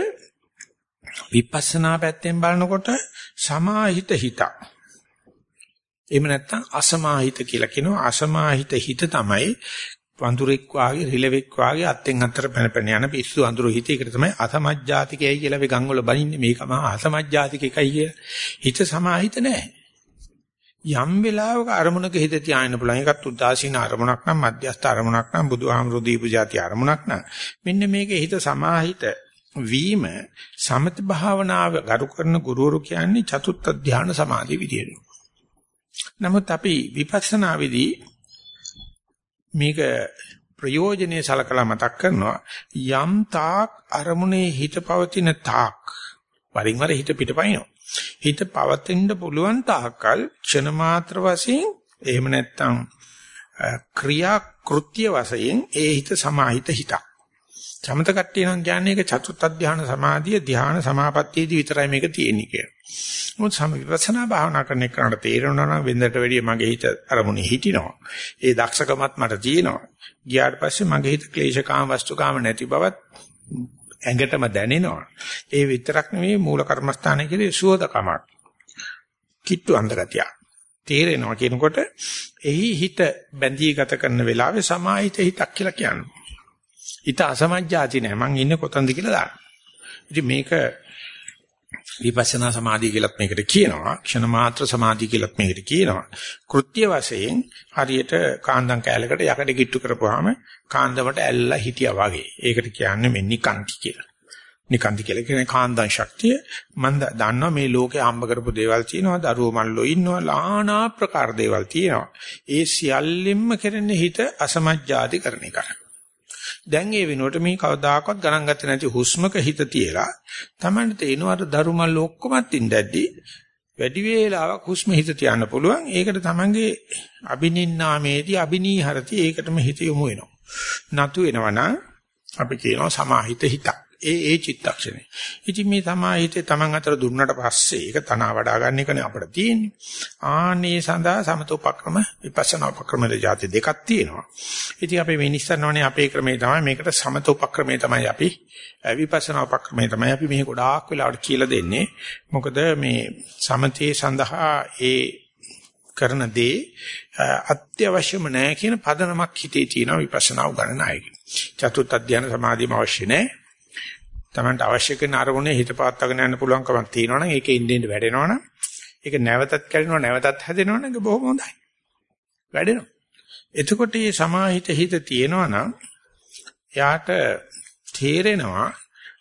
විපස්සනා පැත්තෙන් බලනකොට සමාහිත හිත. එහෙම නැත්නම් අසමාහිත කියලා කියනවා. අසමාහිත හිත තමයි වඳුරෙක් වාගේ රිලෙවෙක් වාගේ අත්ෙන් අතර පැන පැන යන පිස්සු අඳුරු හිත. ඒකට තමයි අසමජ්ජාතිකයයි කියලා අපි ගංගවල බනින්නේ. මේක මහා අසමජ්ජාතිකයි කියලා. හිත සමාහිත නැහැ. යම් වෙලාවක අරමුණක හිත තියාගෙන පුළුවන්. ඒකත් උදාසීන අරමුණක් නම් මධ්‍යස්ථ අරමුණක් නම් බුදුහාමුදුරු දීපු જાති අරමුණක් නම් මෙන්න මේකේ හිත සමාහිත වීම සමත භාවනාව ගරු කරන ගුරුවරු කියන්නේ චතුත්ථ ධානය සමාධි විදියට. නමුත් අපි විපස්සනාවේදී මේක ප්‍රයෝජනේ සලකලා මතක් කරනවා යම් තාක් අරමුණේ හිත පවතින තාක් වරින් වර හිත පිටපයින්නවා. හිත පවතින්න පුළුවන් තාක්කල් ක්ෂණ මාත්‍ර වශයෙන් එහෙම නැත්නම් ක්‍රියා කෘත්‍ය වශයෙන් ඒ හිත සමාහිත හිතක්. සමත කට්ටිය නම් කියන්නේ ඒක චතුත් අධ්‍යාන සමාධිය ධ්‍යාන සමාපත්තියේදී විතරයි මේක තියෙන්නේ කියලා. මොකද සම විපස්සනා භාවනා කරන එකට තේරෙනවා නම් වෙනදට වැඩිය මගේ හිත අරමුණේ හිටිනවා. ඒ දක්ෂකමත් මට තියෙනවා. ගියාට පස්සේ මගේ හිත ක්ලේශකාම වස්තුකාම නැති බවත් ඇඟටම දැනෙනවා. ඒ විතරක් නෙවෙයි මූල කර්මස්ථානයේ කියලා සුවදකමක්. කිට්ටු අන්දගතිය. තේරෙනවා කියනකොට එහි හිත බැඳී ගත කරන වෙලාවේ සමාහිත හිතක් කියලා කියනවා. හිත අසමජ්ජාති නෑ මං ඉන්නේ කොතනද කියලා දාන්න. ඉතින් මේක විපස්සනා සමාධිය කියලත් මේකට කියනවා. ක්ෂණ මාත්‍ර සමාධිය කියලත් මේකට කියනවා. කෘත්‍ය වශයෙන් හරියට කාන්දම් කෑලකට යකඩ කිට්ටු කරපුවාම කාන්දමට ඇල්ලලා හිටියා වගේ. ඒකට කියන්නේ මේ නිකාන්ති කියලා. නිකාන්ති කියලා කියන්නේ කාන්දම් ශක්තිය. මම දන්නවා මේ ලෝකේ හම්බ කරපු දේවල් තියෙනවා. දරුවෝ මල්ලෝ ඉන්නවා. ලානා ප්‍රකාර දේවල් තියෙනවා. ඒ සියල්ලෙම කරන්නේ හිත අසමජ්ජාති කරන එකයි. දැන් ඒ වෙනුවට මේ කවදාකවත් ගණන් ගත්තේ නැති හුස්මක හිත තියලා Tamanට තේනවා අර දරුමල් ඔක්කොමත් ඉඳද්දි වැඩි වේලාවක් හුස්ම හිත තියන්න පුළුවන්. ඒකට Tamanගේ අබිනින්නාමේදී අබිනීහරති ඒකටම හිත යොමු වෙනවා. නතු වෙනවනම් අපි කියනවා සමාහිත හිතක්. ඒ ඒ චිත්තක්ෂණය. ඉතින් මේ සමාහිතේ Taman අතර දුන්නට පස්සේ ඒක තන වඩා ගන්න එකනේ අපිට තියෙන්නේ. ආනේ සඳහා සමතෝපක්‍රම විපස්සනා උපක්‍රම දෙජාති දෙකක් තියෙනවා. ඉතින් අපි මේ නිස්සරණෝනේ අපේ ක්‍රමේ තමයි මේකට සමතෝපක්‍රමේ තමයි අපි විපස්සනා උපක්‍රමේ තමයි අපි මේ ගොඩාක් වෙලාවට කියලා දෙන්නේ. මොකද මේ සමතේ සඳහා ඒ කරන දේ අත්‍යවශ්‍යම නැහැ කියන පදනමක් හිතේ තියෙනවා විපස්සනා උගන්නන අයගේ. චතුත් අධ්‍යාන සමාධියම අවශ්‍ය නැහැ. Tamanට අවශ්‍ය කරන අරමුණේ හිත පාත්තගෙන යන්න පුළුවන්කමක් තියෙනවා නම් ඒකේ ඉඳින්න වැඩෙනවා නම් ඒක නැවතත් කැඩෙනවා නැවතත් හැදෙනවා නම් ඒක බොහොම හොඳයි. වැඩෙනවා. එතකොට මේ සමාහිත හිත තියෙනවා නම් එයාට තේරෙනවා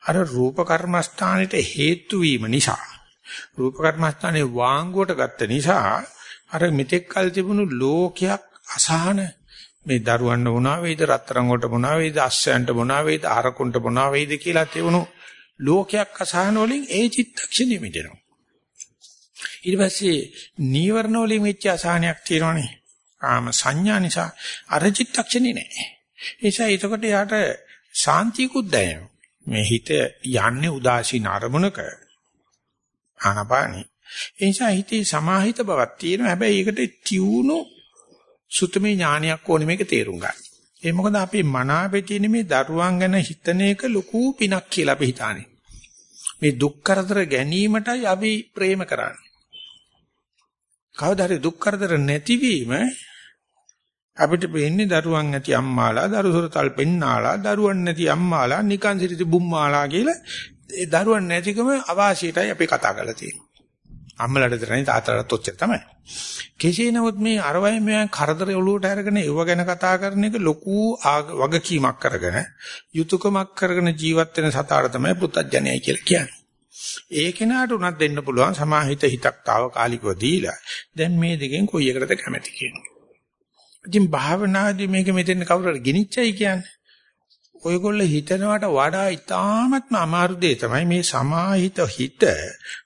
අර රූප කර්මස්ථානෙට හේතු වීම නිසා රූප කර්මස්ථානේ වාංගුවට ගත්ත නිසා අර මෙතෙක් කල් තිබුණු ලෝකයක් අසහන මේ දරුවන්ට මොනවා වේද රත්තරන් වලට මොනවා වේද අස්සයන්ට මොනවා වේද ආරකුන්ට මොනවා වේද කියලා තියුණු ලෝකයක් අසහන වලින් ඒ චිත්තක්ෂණෙ මිදෙනවා. ඊට පස්සේ නීවරණ වලින් වෙච්ච අසහනයක් තියෙනවනේ. කාම සංඥා නිසා අර චිත්තක්ෂණේ නෑ ඒ නිසා එතකොට යාට සාන්තියකුත් දැනෙනවා මේ හිත යන්නේ උදාසීන අරමුණක ආනපානි. ඒ නිසා හිතේ සමාහිත බවක් තියෙනවා. හැබැයි ඒකට තියුණු සුතමේ ඥානයක් ඕනේ මේක තේරුම් ගන්න. ඒ මොකද අපි මනාපේ තියෙන මේ දරුවන් ගැන හිතන එක ලොකු පිනක් කියලා අපි හිතානේ. මේ දුක් කරදර ගැනීමටයි අපි ප්‍රේම කරන්නේ. කවදා හරි දුක් කරදර නැතිවීම අපිට වෙන්නේ දරුවන් ඇති අම්මාලා දරුසොරතල් පෙන්නාලා දරුවන් නැති අම්මාලා නිකන් සිටිති බුම්මාලා කියලා ඒ දරුවන් නැතිකම අවාසියටයි අපි කතා කරලා තියෙන්නේ. අම්මලාට දෙරණි තාත්තලාට ඔච්චර තමයි. කෙසේ නමුත් මේ අරවයි මෙයන් කරදර ඔලුවට අරගෙන ඒව ගැන කතා කරන එක ලොකු වගකීමක් කරගෙන යුතුයකමක් කරගෙන ජීවත් වෙන සතාට තමයි පුත්තජනයයි කියලා කියන්නේ. ඒ කෙනාට උනත් දෙන්න පුළුවන් සමාහිත හිතක් తాවකාලිකව දීලා දැන් මේ දෙකෙන් කොයි එකටද කැමති කියන්නේ. ඉතින් භාවනාදී මේක මෙතෙන් කවුරුහරි ගිනිච්චයි කියන්නේ. ඔයගොල්ලෝ හිතනවට වඩා ඉතාමත්ම අමාරු දේ තමයි මේ සමාහිත හිත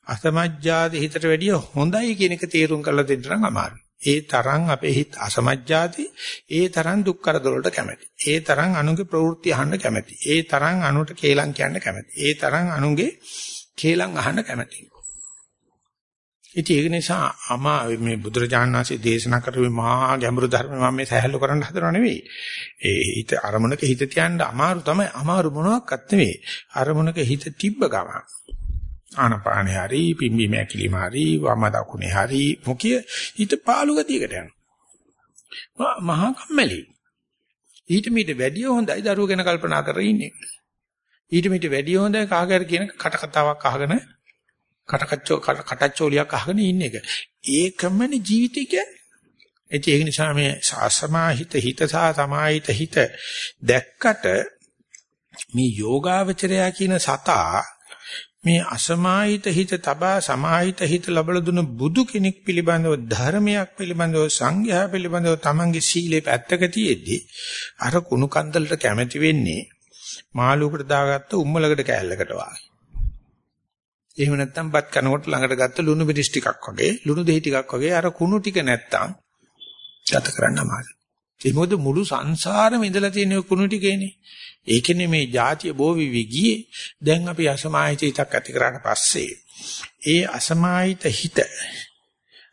අසමජ්ජාද හිතට වැඩිය හොඳයි කියන එක තේරුම් කරලා දෙන්න නම් අමාරුයි. ඒ තරම් අපේ හිත අසමජ්ජාති, ඒ තරම් දුක් කරදර වලට කැමැති. ඒ තරම් අනුගේ ප්‍රවෘත්ති අහන්න කැමැති. ඒ තරම් අනුට කේලම් කියන්න කැමැති. ඒ තරම් අනුගේ කේලම් අහන්න කැමැති. ඉතින් ඒක නිසා අමා මේ බුදුරජාණන් වහන්සේ දේශනා කරපු මහා ගැඹුරු ධර්ම මම මේ සහැල්ලු කරන්න හදනව නෙවෙයි. ඒ හිත අරමුණක හිත තියන්න අමාරු තමයි. අමාරු මොනවාක්වත් නෙවෙයි. අරමුණක හිත තිබ්බ ගම. ආනපානේ හරි පිම්බි මෑකිලිම හරි වම දකුණේ හරි මොකිය හිත පාළු ගතියකට යනවා. මහා කම්මැලි. ඊට මීට වැඩිය හොඳයි දරුවෝ ගැන කල්පනා කරගෙන ඉන්නේ. ඊට මීට වැඩිය හොඳයි කාගර කියන කට කතාවක් අහගෙන කටකච්චෝ කටච්චෝලියක් අහගෙන ඉන්න එක. ඒකමනේ ජීවිතය කියන්නේ. ඒක නිසා මේ සාසමාහිත හිත සහ සමාහිත හිත දැක්කට මේ යෝගාවචරයා කියන සතා මේ අසමාහිත හිත තබා සමාහිත හිත ලබල දුන බුදු කෙනෙක් පිළිබඳව ධර්මයක් පිළිබඳව සංඝයා පිළිබඳව තමන්ගේ සීලේ පැත්තක තියෙද්දි අර කුණු කන්දලට කැමැති වෙන්නේ මාළුවකට දාගත්ත උම්මලකට කෑල්ලකට වාගේ. එහෙම නැත්නම් බත් කනකොට ළඟට ගත්ත ලුණු මිරිස් ටිකක් වගේ ලුණු දෙහි ටිකක් වගේ අර කුණු ටික නැත්තම් ගත කරන්න අමාරුයි. ඒ මොකද මුළු සංසාරෙම ඉඳලා තියෙන කුණු ටිකේනේ. ඒකනේ මේ જાතිය බෝ විවි ගියේ. දැන් අපි අසමාහිත හිතක් ඇති කරාට පස්සේ ඒ අසමාහිත හිත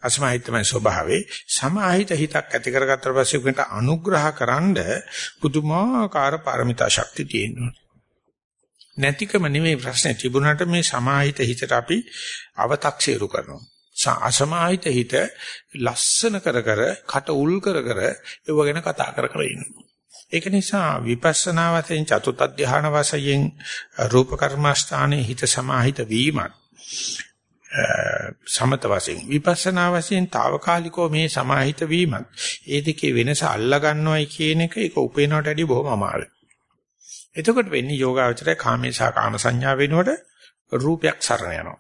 අසමාහිතමයි ස්වභාවේ සමාහිත හිතක් ඇති කරගත්තට පස්සේ උකට අනුග්‍රහකරනද පුදුමාකාර පාරමිතා ශක්තිය තියෙනවා. නැතිකම නෙමෙයි ප්‍රශ්නේ තිබුණාට මේ සමාහිත හිතට අපි අව탁සීරු කරනවා. අසමාහිත හිත ලස්සන කර කර කට උල් කර කර ඒව ගැන කතා කර කර ඉන්නවා. ඒක නිසා විපස්සනා වශයෙන් චතුත් අධ්‍යාන වශයෙන් රූප කර්මස්ථානයේ හිත සමාහිත වීමත් සමත වශයෙන් විපස්සනා වශයෙන් తాවකාලිකව මේ සමාහිත වීමත් ඒ දෙකේ වෙනස අල්ලා ගන්නවයි කියන එක ඒක උපේනවට වැඩිය බොහොම අමාරුයි. එතකොට වෙන්නේ යෝගාවචරය කාමේශා කාම සංඥා වෙනකොට රූපයක් සරණ යනවා.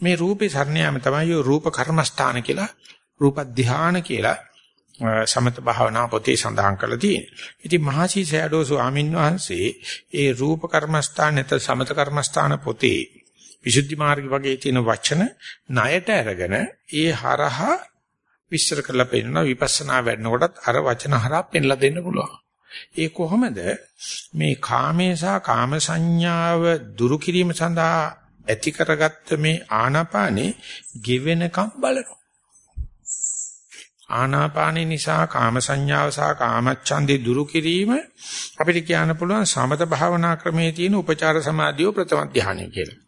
මේ රූපේ සරණ යාම තමයි රූප කර්මස්ථාන කියලා රූප ධානය කියලා සමත භාවනා පොතේ සඳහන් කරලා තියෙනවා. ඉතින් මහසි සයඩෝ ස්වාමීන් වහන්සේ ඒ රූප කර්මස්ථාන නැත සමත කර්මස්ථාන පොතේ විසුද්ධි මාර්ග වගේ තියෙන වචන ණයට අරගෙන ඒ හරහා විස්තර කරලා පෙන්නන විපස්සනා වැඩනකොටත් අර වචන හරහා පෙන්ලා දෙන්න පුළුවන්. ඒ කොහොමද මේ කාමේසා කාම සංඥාව දුරු කිරීම සඳහා ඇති කරගත්ත මේ ආනාපානේ ගෙවෙනකම් බලනවා. ආනාපානේ නිසා කාම සංඥාව සහ කාමච්ඡන්දේ දුරු කිරීම අපිට කියන්න පුළුවන් සමත භාවනා ක්‍රමයේ තියෙන උපචාර සමාධිය ප්‍රථම ධානය කියලා.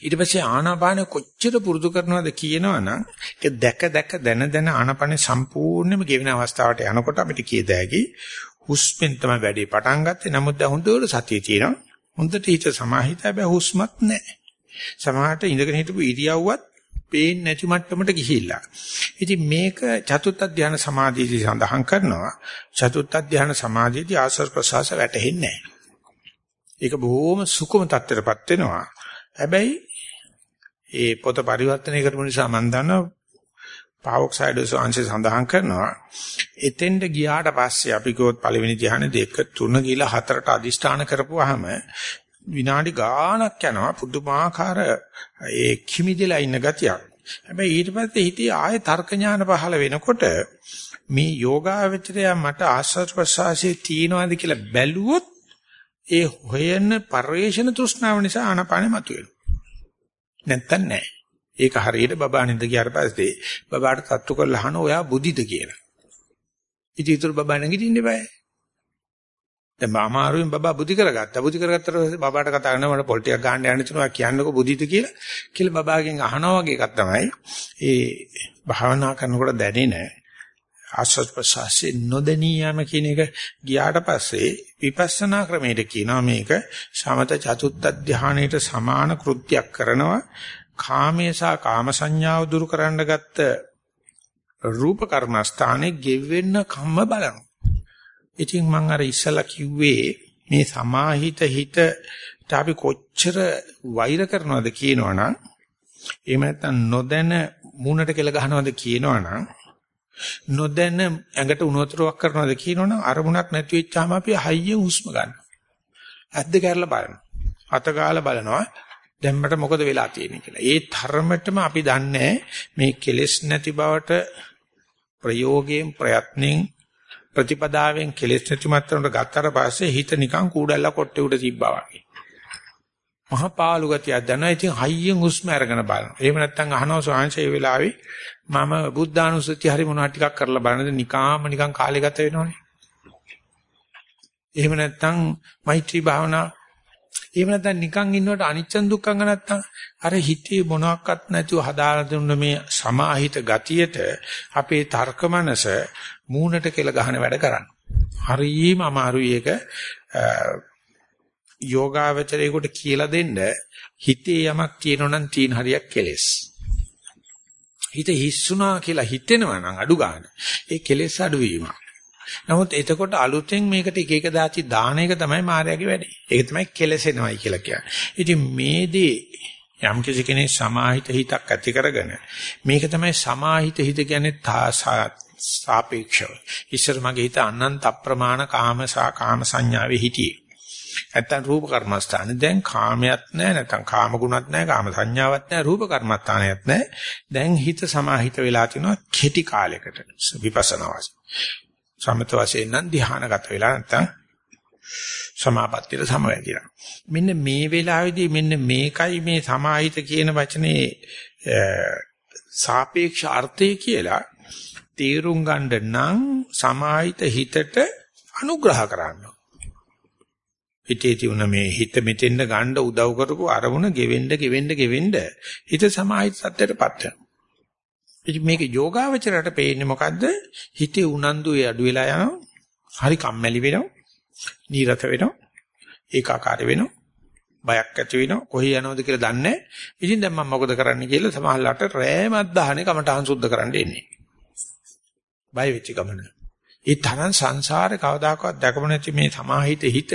ඊට පස්සේ ආනාපාන කොච්චර පුරුදු කරනවද කියනවනම් ඒක දැක දැක දන දන ආනාපානේ සම්පූර්ණයෙන්ම ගෙවෙන අවස්ථාවට යනකොට අපිට කියද හැකි හුස්මෙන් තමයි වැඩේ පටන් ගත්තේ නමුත් දැන් හොඳට සතිය තියෙනවා හොඳට හිත සමාහිත හැබැයි හුස්මත් නැහැ සමහරට ඉඳගෙන හිටපු ඉරියව්වත් පේන්නේ නැති මට්ටමට ගිහිල්ලා. ඉතින් මේක චතුත්ථ ධානය සමාධියදී සඳහන් කරනවා. චතුත්ථ ධානය සමාධියදී ආශ්‍රව ප්‍රසවාස වැටෙන්නේ නැහැ. ඒක බොහොම සුකුම තත්ත්වයටපත් වෙනවා. හැබැයි ඒ පොත පරිවර්තනය කරපු නිසා මම දන්නවා පාවොක්සයිඩස් අංශය සඳහන් කරනවා එතෙන්ට ගියාට පස්සේ අපි කිව්වොත් පළවෙනි ධ්‍යාන දෙක තුන ගිහලා හතරට අදිෂ්ඨාන කරපුවාම විනාඩි ගාණක් යනවා පුදුමාකාර ඒ කිමිදෙලා ඉන්න ගතියක්. හැබැයි ඊට පස්සේ හිතේ ආයේ තර්ක ඥාන පහළ වෙනකොට මේ යෝගාවචරය මට ආස්වාද ප්‍රසආසයේ තියනවාද කියලා බැලුවොත් ඒ හොයන පරිේශන තෘෂ්ණාව නිසා ආනපානෙ මතුවෙනවා. නැත්තම් නෑ. ඒක හරියට බබා නින්ද ගියාට පස්සේ බබාට තට්ටු කරලා අහන ඔයා බුද්ධිද කියලා. ඉතින් ඊටු බබා නැගිටින්න බෑ. දැන් අමාරුවෙන් බබා බුද්ධි කරගත්තා. බුද්ධි කරගත්තට පස්සේ බබාට කතා කරනවා මට පොල් ටිකක් ගන්න යන්න තුනවා කියන්නකො බුද්ධිද කියලා. කියලා බබාගෙන් අහනවා වගේ එකක් තමයි. ඒ භාවනා කරනකොට දැනෙන ආස්වාද ප්‍රසවාසයේ නොදැනී යම කියන එක ගියාට පස්සේ විපස්සනා ක්‍රමයට කියනවා මේක සමත චතුත්ථ ධානයේට සමාන කෘත්‍යයක් කරනවා. කාමේසා කාම සංඥාව දුරු කරන්න ගත්ත රූප කර්මස්ථානේ ගෙවෙන්න කම්ම බලනවා. ඉතින් මම අර ඉස්සලා කිව්වේ මේ සමාහිත හිතට අපි කොච්චර වෛර කරනවද කියනවනම් එහෙම නැත්නම් නොදැන මූණට කෙල ගහනවද කියනවනම් නොදැන ඇඟට උණු වතුරක් කරනවද කියනවනම් අරමුණක් නැති වෙච්චාම අපි හයියෙන් හුස්ම ගන්නවා. ඇද්ද කැරලා බලනවා. අත ගාලා බලනවා. දැන් මට මොකද වෙලා තියෙන්නේ කියලා. ඒ තරමටම අපි දන්නේ මේ කෙලෙස් නැති බවට ප්‍රයෝගයෙන් ප්‍රයත්නෙන් ප්‍රතිපදාවෙන් කෙලෙස් නැති මට්ටමට ගත්තට පස්සේ හිත නිකන් කූඩල්ලා කොට්ටේ උඩ තිබ්බා වගේ. මහ පාළු ගතියක් දැනෙනවා. ඉතින් හයියෙන් හුස්ම අරගෙන බලනවා. එහෙම නැත්නම් අහනවා ස්වාංශ ඒ වෙලාවේ මම බුද්ධානුස්සති හරි මොනවා ටිකක් කරලා බලනද නිකාම නිකන් කාලේ ගත වෙනවනේ. එහෙම නැත්නම් මෛත්‍රී භාවනා එහෙම නැත්නම් නිකන් ඉන්නකොට අනිච්ච දුක්ඛංග නැත්නම් අර හිතේ මොනවත් නැතුව හදාලා දුන්න මේ සමාහිත ගතියට අපේ තර්ක මනස මූණට කෙල ගහන වැඩ කරන්න. හරිම අමාරුයි ඒක යෝගාවචරයේකට කියලා දෙන්න හිතේ යමක් තියෙනවා නම් තීන හරියක් කෙලෙස්. හිත හිස්සුනා කියලා හිතෙනවා නම් අඩු ගන්න. ඒ කෙලෙස් අඩුවීමක්. නමුත් එතකොට අලුතෙන් මේකට එක එක දාචි දාන එක තමයි මායාවේ වැඩේ. ඒක තමයි කෙලසෙනවයි කියලා කියන්නේ. ඉතින් මේ දේ යම් කෙනෙක් සමාහිත හිතක් ඇති කරගෙන මේක තමයි සමාහිත හිත කියන්නේ සාපේක්ෂව. ඉස්සර මගේ හිත අනන්ත අප්‍රමාණ කාමසා කාම සංඥාවේ හිටියේ. නැත්තම් රූප කර්මස්ථානේ දැන් කාමයක් නැහැ නැත්තම් කාම ගුණත් නැහැ කාම සංඥාවක් නැහැ රූප කර්මස්ථානයක් නැහැ දැන් හිත සමාහිත වෙලා තිනවා කෙටි කාලයකට විපස්සනා වශයෙන් සමත වශයෙන් නම් ධ්‍යානගත වෙලා නැත්තම් සමාපත්තියට සමවැදිලා. මෙන්න මේ වෙලාවේදී මෙන්න මේකයි මේ සමාහිත කියන වචනේ සාපේක්ෂ අර්ථය කියලා තේරුම් ගන්න නම් සමාහිත හිතට අනුග්‍රහ කරන්න. හිතේ තියුණ මේ හිත මෙතෙන්ද ගන්න උදව් කරපු අරමුණ ගෙවෙන්න ගෙවෙන්න ගෙවෙන්න හිත සමාහිත සත්‍යයටපත් වෙනවා. ඉතින් මේක යෝගාවචරයට පේන්නේ මොකද්ද? හිතේ උනන්දුවේ අඩු වෙලා යනවා. හරි කම්මැලි වෙනවා. නීරස වෙනවා. ඒකාකාර වෙනවා. බයක් ඇති වෙනවා. කොහේ යනවද කියලා දන්නේ නැහැ. ඉතින් දැන් මම මොකද කරන්න කියලා සමහරලාට රෑමත් දහනේ කමටහන් සුද්ධ කරන්න එන්නේ. බය වෙච්ච ගමන. ඒ තරම් සංසාරේ කවදාකවත් දැකම නැති මේ සමාහිත හිත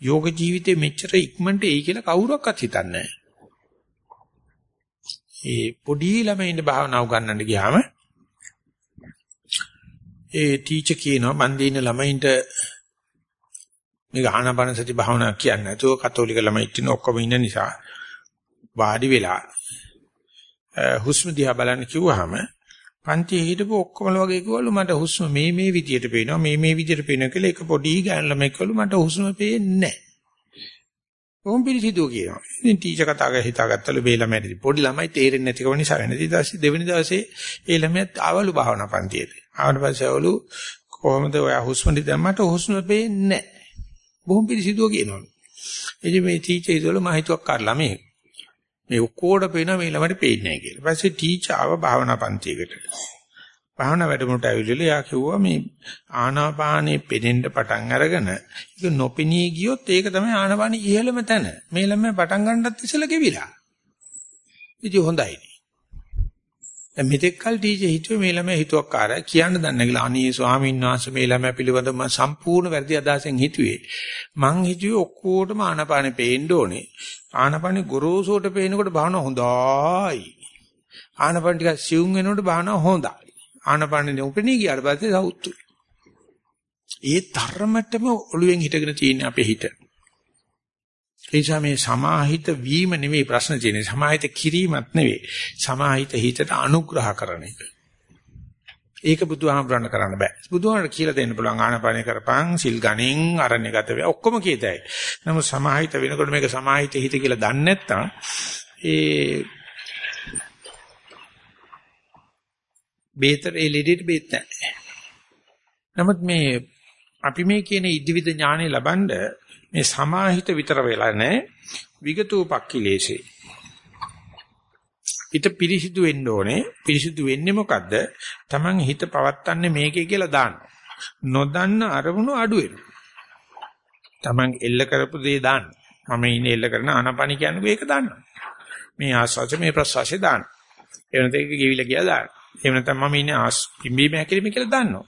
යෝග ජීවිතේ මෙච්චර ඉක්මනට එයි කියලා කවුරක්වත් හිතන්නේ නැහැ. ඒ පොඩි ළමයින්ට භාවනා උගන්වන්න ගියාම ඒ ටීචර් කියනවා මන් දින ළමයින්ට මේක ආනාපාන සති භාවනා කියන්නේ නැතුව කතෝලික ළමයි ඉන්න ඔක්කොම ඉන්න නිසා වාඩි වෙලා හුස්ම දිහා බලන්න කිව්වහම පන්තියේ හිටපු ඔක්කොම වගේ කිව්වලු මට හුස්ම මේ මේ විදියට පේනවා මේ මේ විදියට පේනවා කියලා එක පොඩි ගෑනු ළමෙක් කිව්වලු මට හුස්ම පේන්නේ නැහැ කොහොම පිළිසිදුව කියනවා. ඉතින් ටීචර් කතා කරලා හිතාගත්තලු මේ ළමයාට පොඩි ළමයි තේරෙන්නේ නැතිකම නිසා වෙන. ඊට පස්සේ දෙවෙනි දවසේ ඒ ළමයාත් ආවලු භාවනා පන්තියට. ආවට පස්සේ අවලු කොහොමද ඔයා හුස්ම දිද්දමට හුස්ම පේන්නේ නැහැ. බොහොම පිළිසිදුව කියනවලු. ඉතින් මේ ටීචර් ඉතල මම හිතුවක් කර ළමයි. මේ ඔක්කොට පේනවා මේ ළමයට පේන්නේ නැහැ කියලා. ඊපස්සේ ටීචර් ආව භාවනා පන්තියකට. භාවනා වැඩමුළුට ඇවිල්ලා යා කිව්වා මේ ආනාපානෙ පෙනෙන්න පටන් අරගෙන ඒක නොපෙනී ගියොත් ඒක තමයි ආනාපානෙ ඉහළම තැන. මේ ළමයා පටන් ගන්නත් ඉස්සෙල්ලා ගෙවිලා. ඉතින් හොඳයි. දැන් මෙතෙක් කල් ටීචර් හිතුවේ මේ ළමයා හිතුවක්කාරයි කියන්න දන්නේ කියලා. අනේ ස්වාමීන් වහන්සේ මේ ළමයා පිළිබඳව මම සම්පූර්ණ වැරදි අදහසෙන් හිතුවේ. මං හිතුවේ ඔක්කොටම ආනාපානෙ පේන්න ඕනේ. ආනාපානෙ ගොරෝසුවට පේනකොට භාවන හොඳයි. ආනාපාන ටික සිවුම් වෙනකොට භාවන හොඳයි. ආනපානෙ උපෙනී ගියාට පස්සේ සවුත්තු. ඒ ධර්මතම ඔළුවෙන් හිටගෙන තියෙන අපේ හිත. එනිසා මේ සමාහිත වීම නෙවෙයි ප්‍රශ්න තියෙන්නේ. සමාහිත කිරීමක් නෙවෙයි. සමාහිත හිතට අනුග්‍රහ කරන එක. ඒක බුදුහාමරණ කරන්න බෑ. බුදුහාමරට කියලා දෙන්න පුළුවන් ආනපානේ කරපන්, සිල් ගණෙන්, අරණ්‍යගත වේ. ඔක්කොම කියතයි. නමුත් සමාහිත වෙනකොට මේක සමාහිත හිත කියලා දන්නේ නැත්නම් ඒ බේතර ඒ ලෙඩේට බේත් නැහැ. නමුත් මේ අපි මේ කියන ඉදිවිද ඥානෙ ලබනද මේ සමාහිත විතර වෙලා නැහැ. විගතෝපක්ඛිලේශේ. හිත පිරිසිදු වෙන්න ඕනේ. පිරිසිදු වෙන්නේ මොකද්ද? Taman හිත පවත්තන්නේ මේකේ කියලා දාන්න. නොදන්න අරමුණු අඩු වෙනවා. Taman එල්ල කරපු දේ දාන්න. මම ඉන්නේ එල්ල කරන ආනාපානි කියන්නේ ඒක දාන්න. මේ ආස්වාද මේ ප්‍රසවාසය දාන්න. එවනත ඒක ගෙවිලා කියලා දාන්න. එහෙම නැත්නම් මම ඉන්නේ පිම්බීම හැකිලිම කියලා දන්නවා.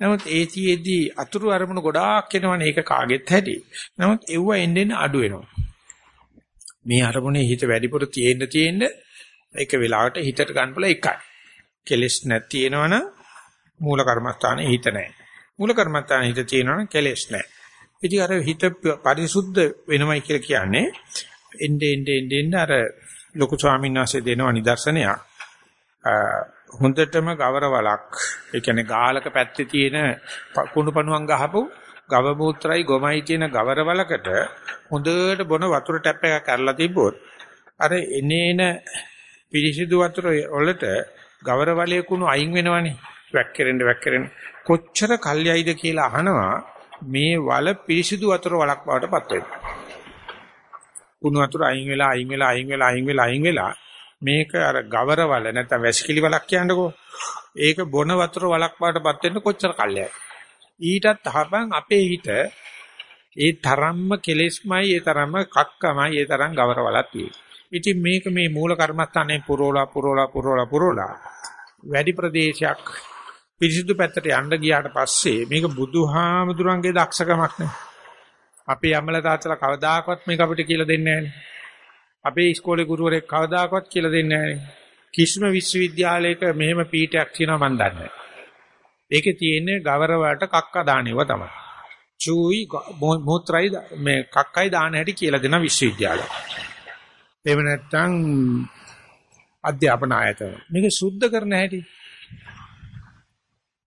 නමුත් ඒතියෙදී අතුරු අරමුණු ගොඩාක් එනවනේ ඒක කාගෙත් හැටි. නමුත් එව්ව එන්නේ අඩු වෙනවා. මේ අරමුණේ හිත වැඩිපුර තියෙන්න තියෙන්න ඒක වෙලාවට හිතට ගන්න බල එකයි. කෙලස් නැති වෙනවනම් මූල කර්මස්ථානේ හිත නැහැ. මූල කර්මස්ථානේ හිත තියෙනවනම් කෙලස් නැහැ. ඉතින් අර හිත පරිසුද්ධ වෙනවයි කියලා කියන්නේ එnde ende ende ende අර ලොකු ස්වාමීන් වහන්සේ දෙනවා නිදර්ශනයක්. හොඳටම ගවරවලක් ඒ කියන්නේ ගාලක පැත්තේ තියෙන කුණු පණුවන් ගහපු ගව මූත්‍රායි ගොමයි තියෙන ගවරවලකට හොඳට බොන වතුර ටැප් එකක් කරලා තිබ්බොත් අර එනේන පිරිසිදු වතුර වලට ගවරවලයේ කුණු අයින් වෙනවනේ වැක්කිරෙන්න වැක්කිරෙන්න කොච්චර කල්යයිද කියලා අහනවා මේ වල පිරිසිදු වතුර වලක් බවට පත් වෙනවා. කුණු වතුර අයින් වෙලා අයින් වෙලා අයින් වෙලා අයින් වෙලා අයින් වෙලා මේක අර ගවරවල නැත්නම් වැසිකිලි වලක් කියන්නකෝ. ඒක බොන වතුර වලක් බවට පත් වෙන්න කොච්චර කල්යයි. ඊටත් අහපන් අපේ හිත ඒ තරම්ම කෙලෙස්මයි ඒ තරම්ම කක්කමයි ඒ තරම් ගවරවලක් තියෙන්නේ. ඉතින් මේක මේ මූල කර්මස්ථානේ පුරෝලා පුරෝලා පුරෝලා පුරෝලා වැඩි ප්‍රදේශයක් පිරිසිදු පැත්තට යන්න ගියාට පස්සේ මේක බුදුහාමුදුරන්ගේ දක්ෂකමක් නේ. අපේ අම්මලා තාත්තලා කවදාකවත් මේක අපිට කියලා දෙන්නේ නැහැ. අපේ ඉස්කෝලේ ගුරුවරයෙක් කවදාකවත් කියලා දෙන්නේ නැහැ. කිසිම විශ්වවිද්‍යාලයක මෙහෙම පීඨයක් තියෙනවා මන් දන්නේ නැහැ. ඒකේ තියෙන්නේ ගවර වලට කක්ක දානෙව තමයි. චූයි මොත්‍රායි මේ කක්කයි දාන හැටි කියලා දෙන විශ්වවිද්‍යාලය. එහෙම නැත්නම් අධ්‍යාපන ආයතන. මේක සුද්ධ කරන හැටි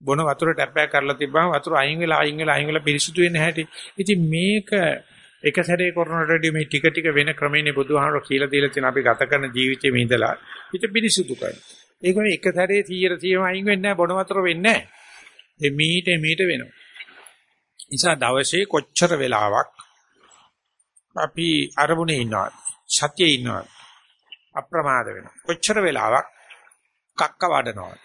බොන වතුර ටැප් එකක් කරලා තිබ්බම වතුර අයින් වෙලා අයින් වෙලා අයින් වෙලා පිරිසුදු වෙන්න හැටි. ඉතින් මේක එක සැරේ කරනට රෙඩි මේ ටික ටික වෙන ක්‍රමෙනේ බුදුහාමර කියලා දීලා තියෙන අපි ගත කරන ජීවිතේ මේ ඉඳලා හිත පිරිසුදු කරන. ඒක නේ එක සැරේ 100 100ම අයින් වෙන්නේ නැහැ බොන වතුර වෙන්නේ නැහැ. මීට මීට වෙනවා. නිසා දවසේ කොච්චර වෙලාවක් අපි අරමුණේ ඉන්නවා සතියේ ඉන්නවා අප්‍රමාද වෙනවා කොච්චර වෙලාවක් කක්ක වඩනවා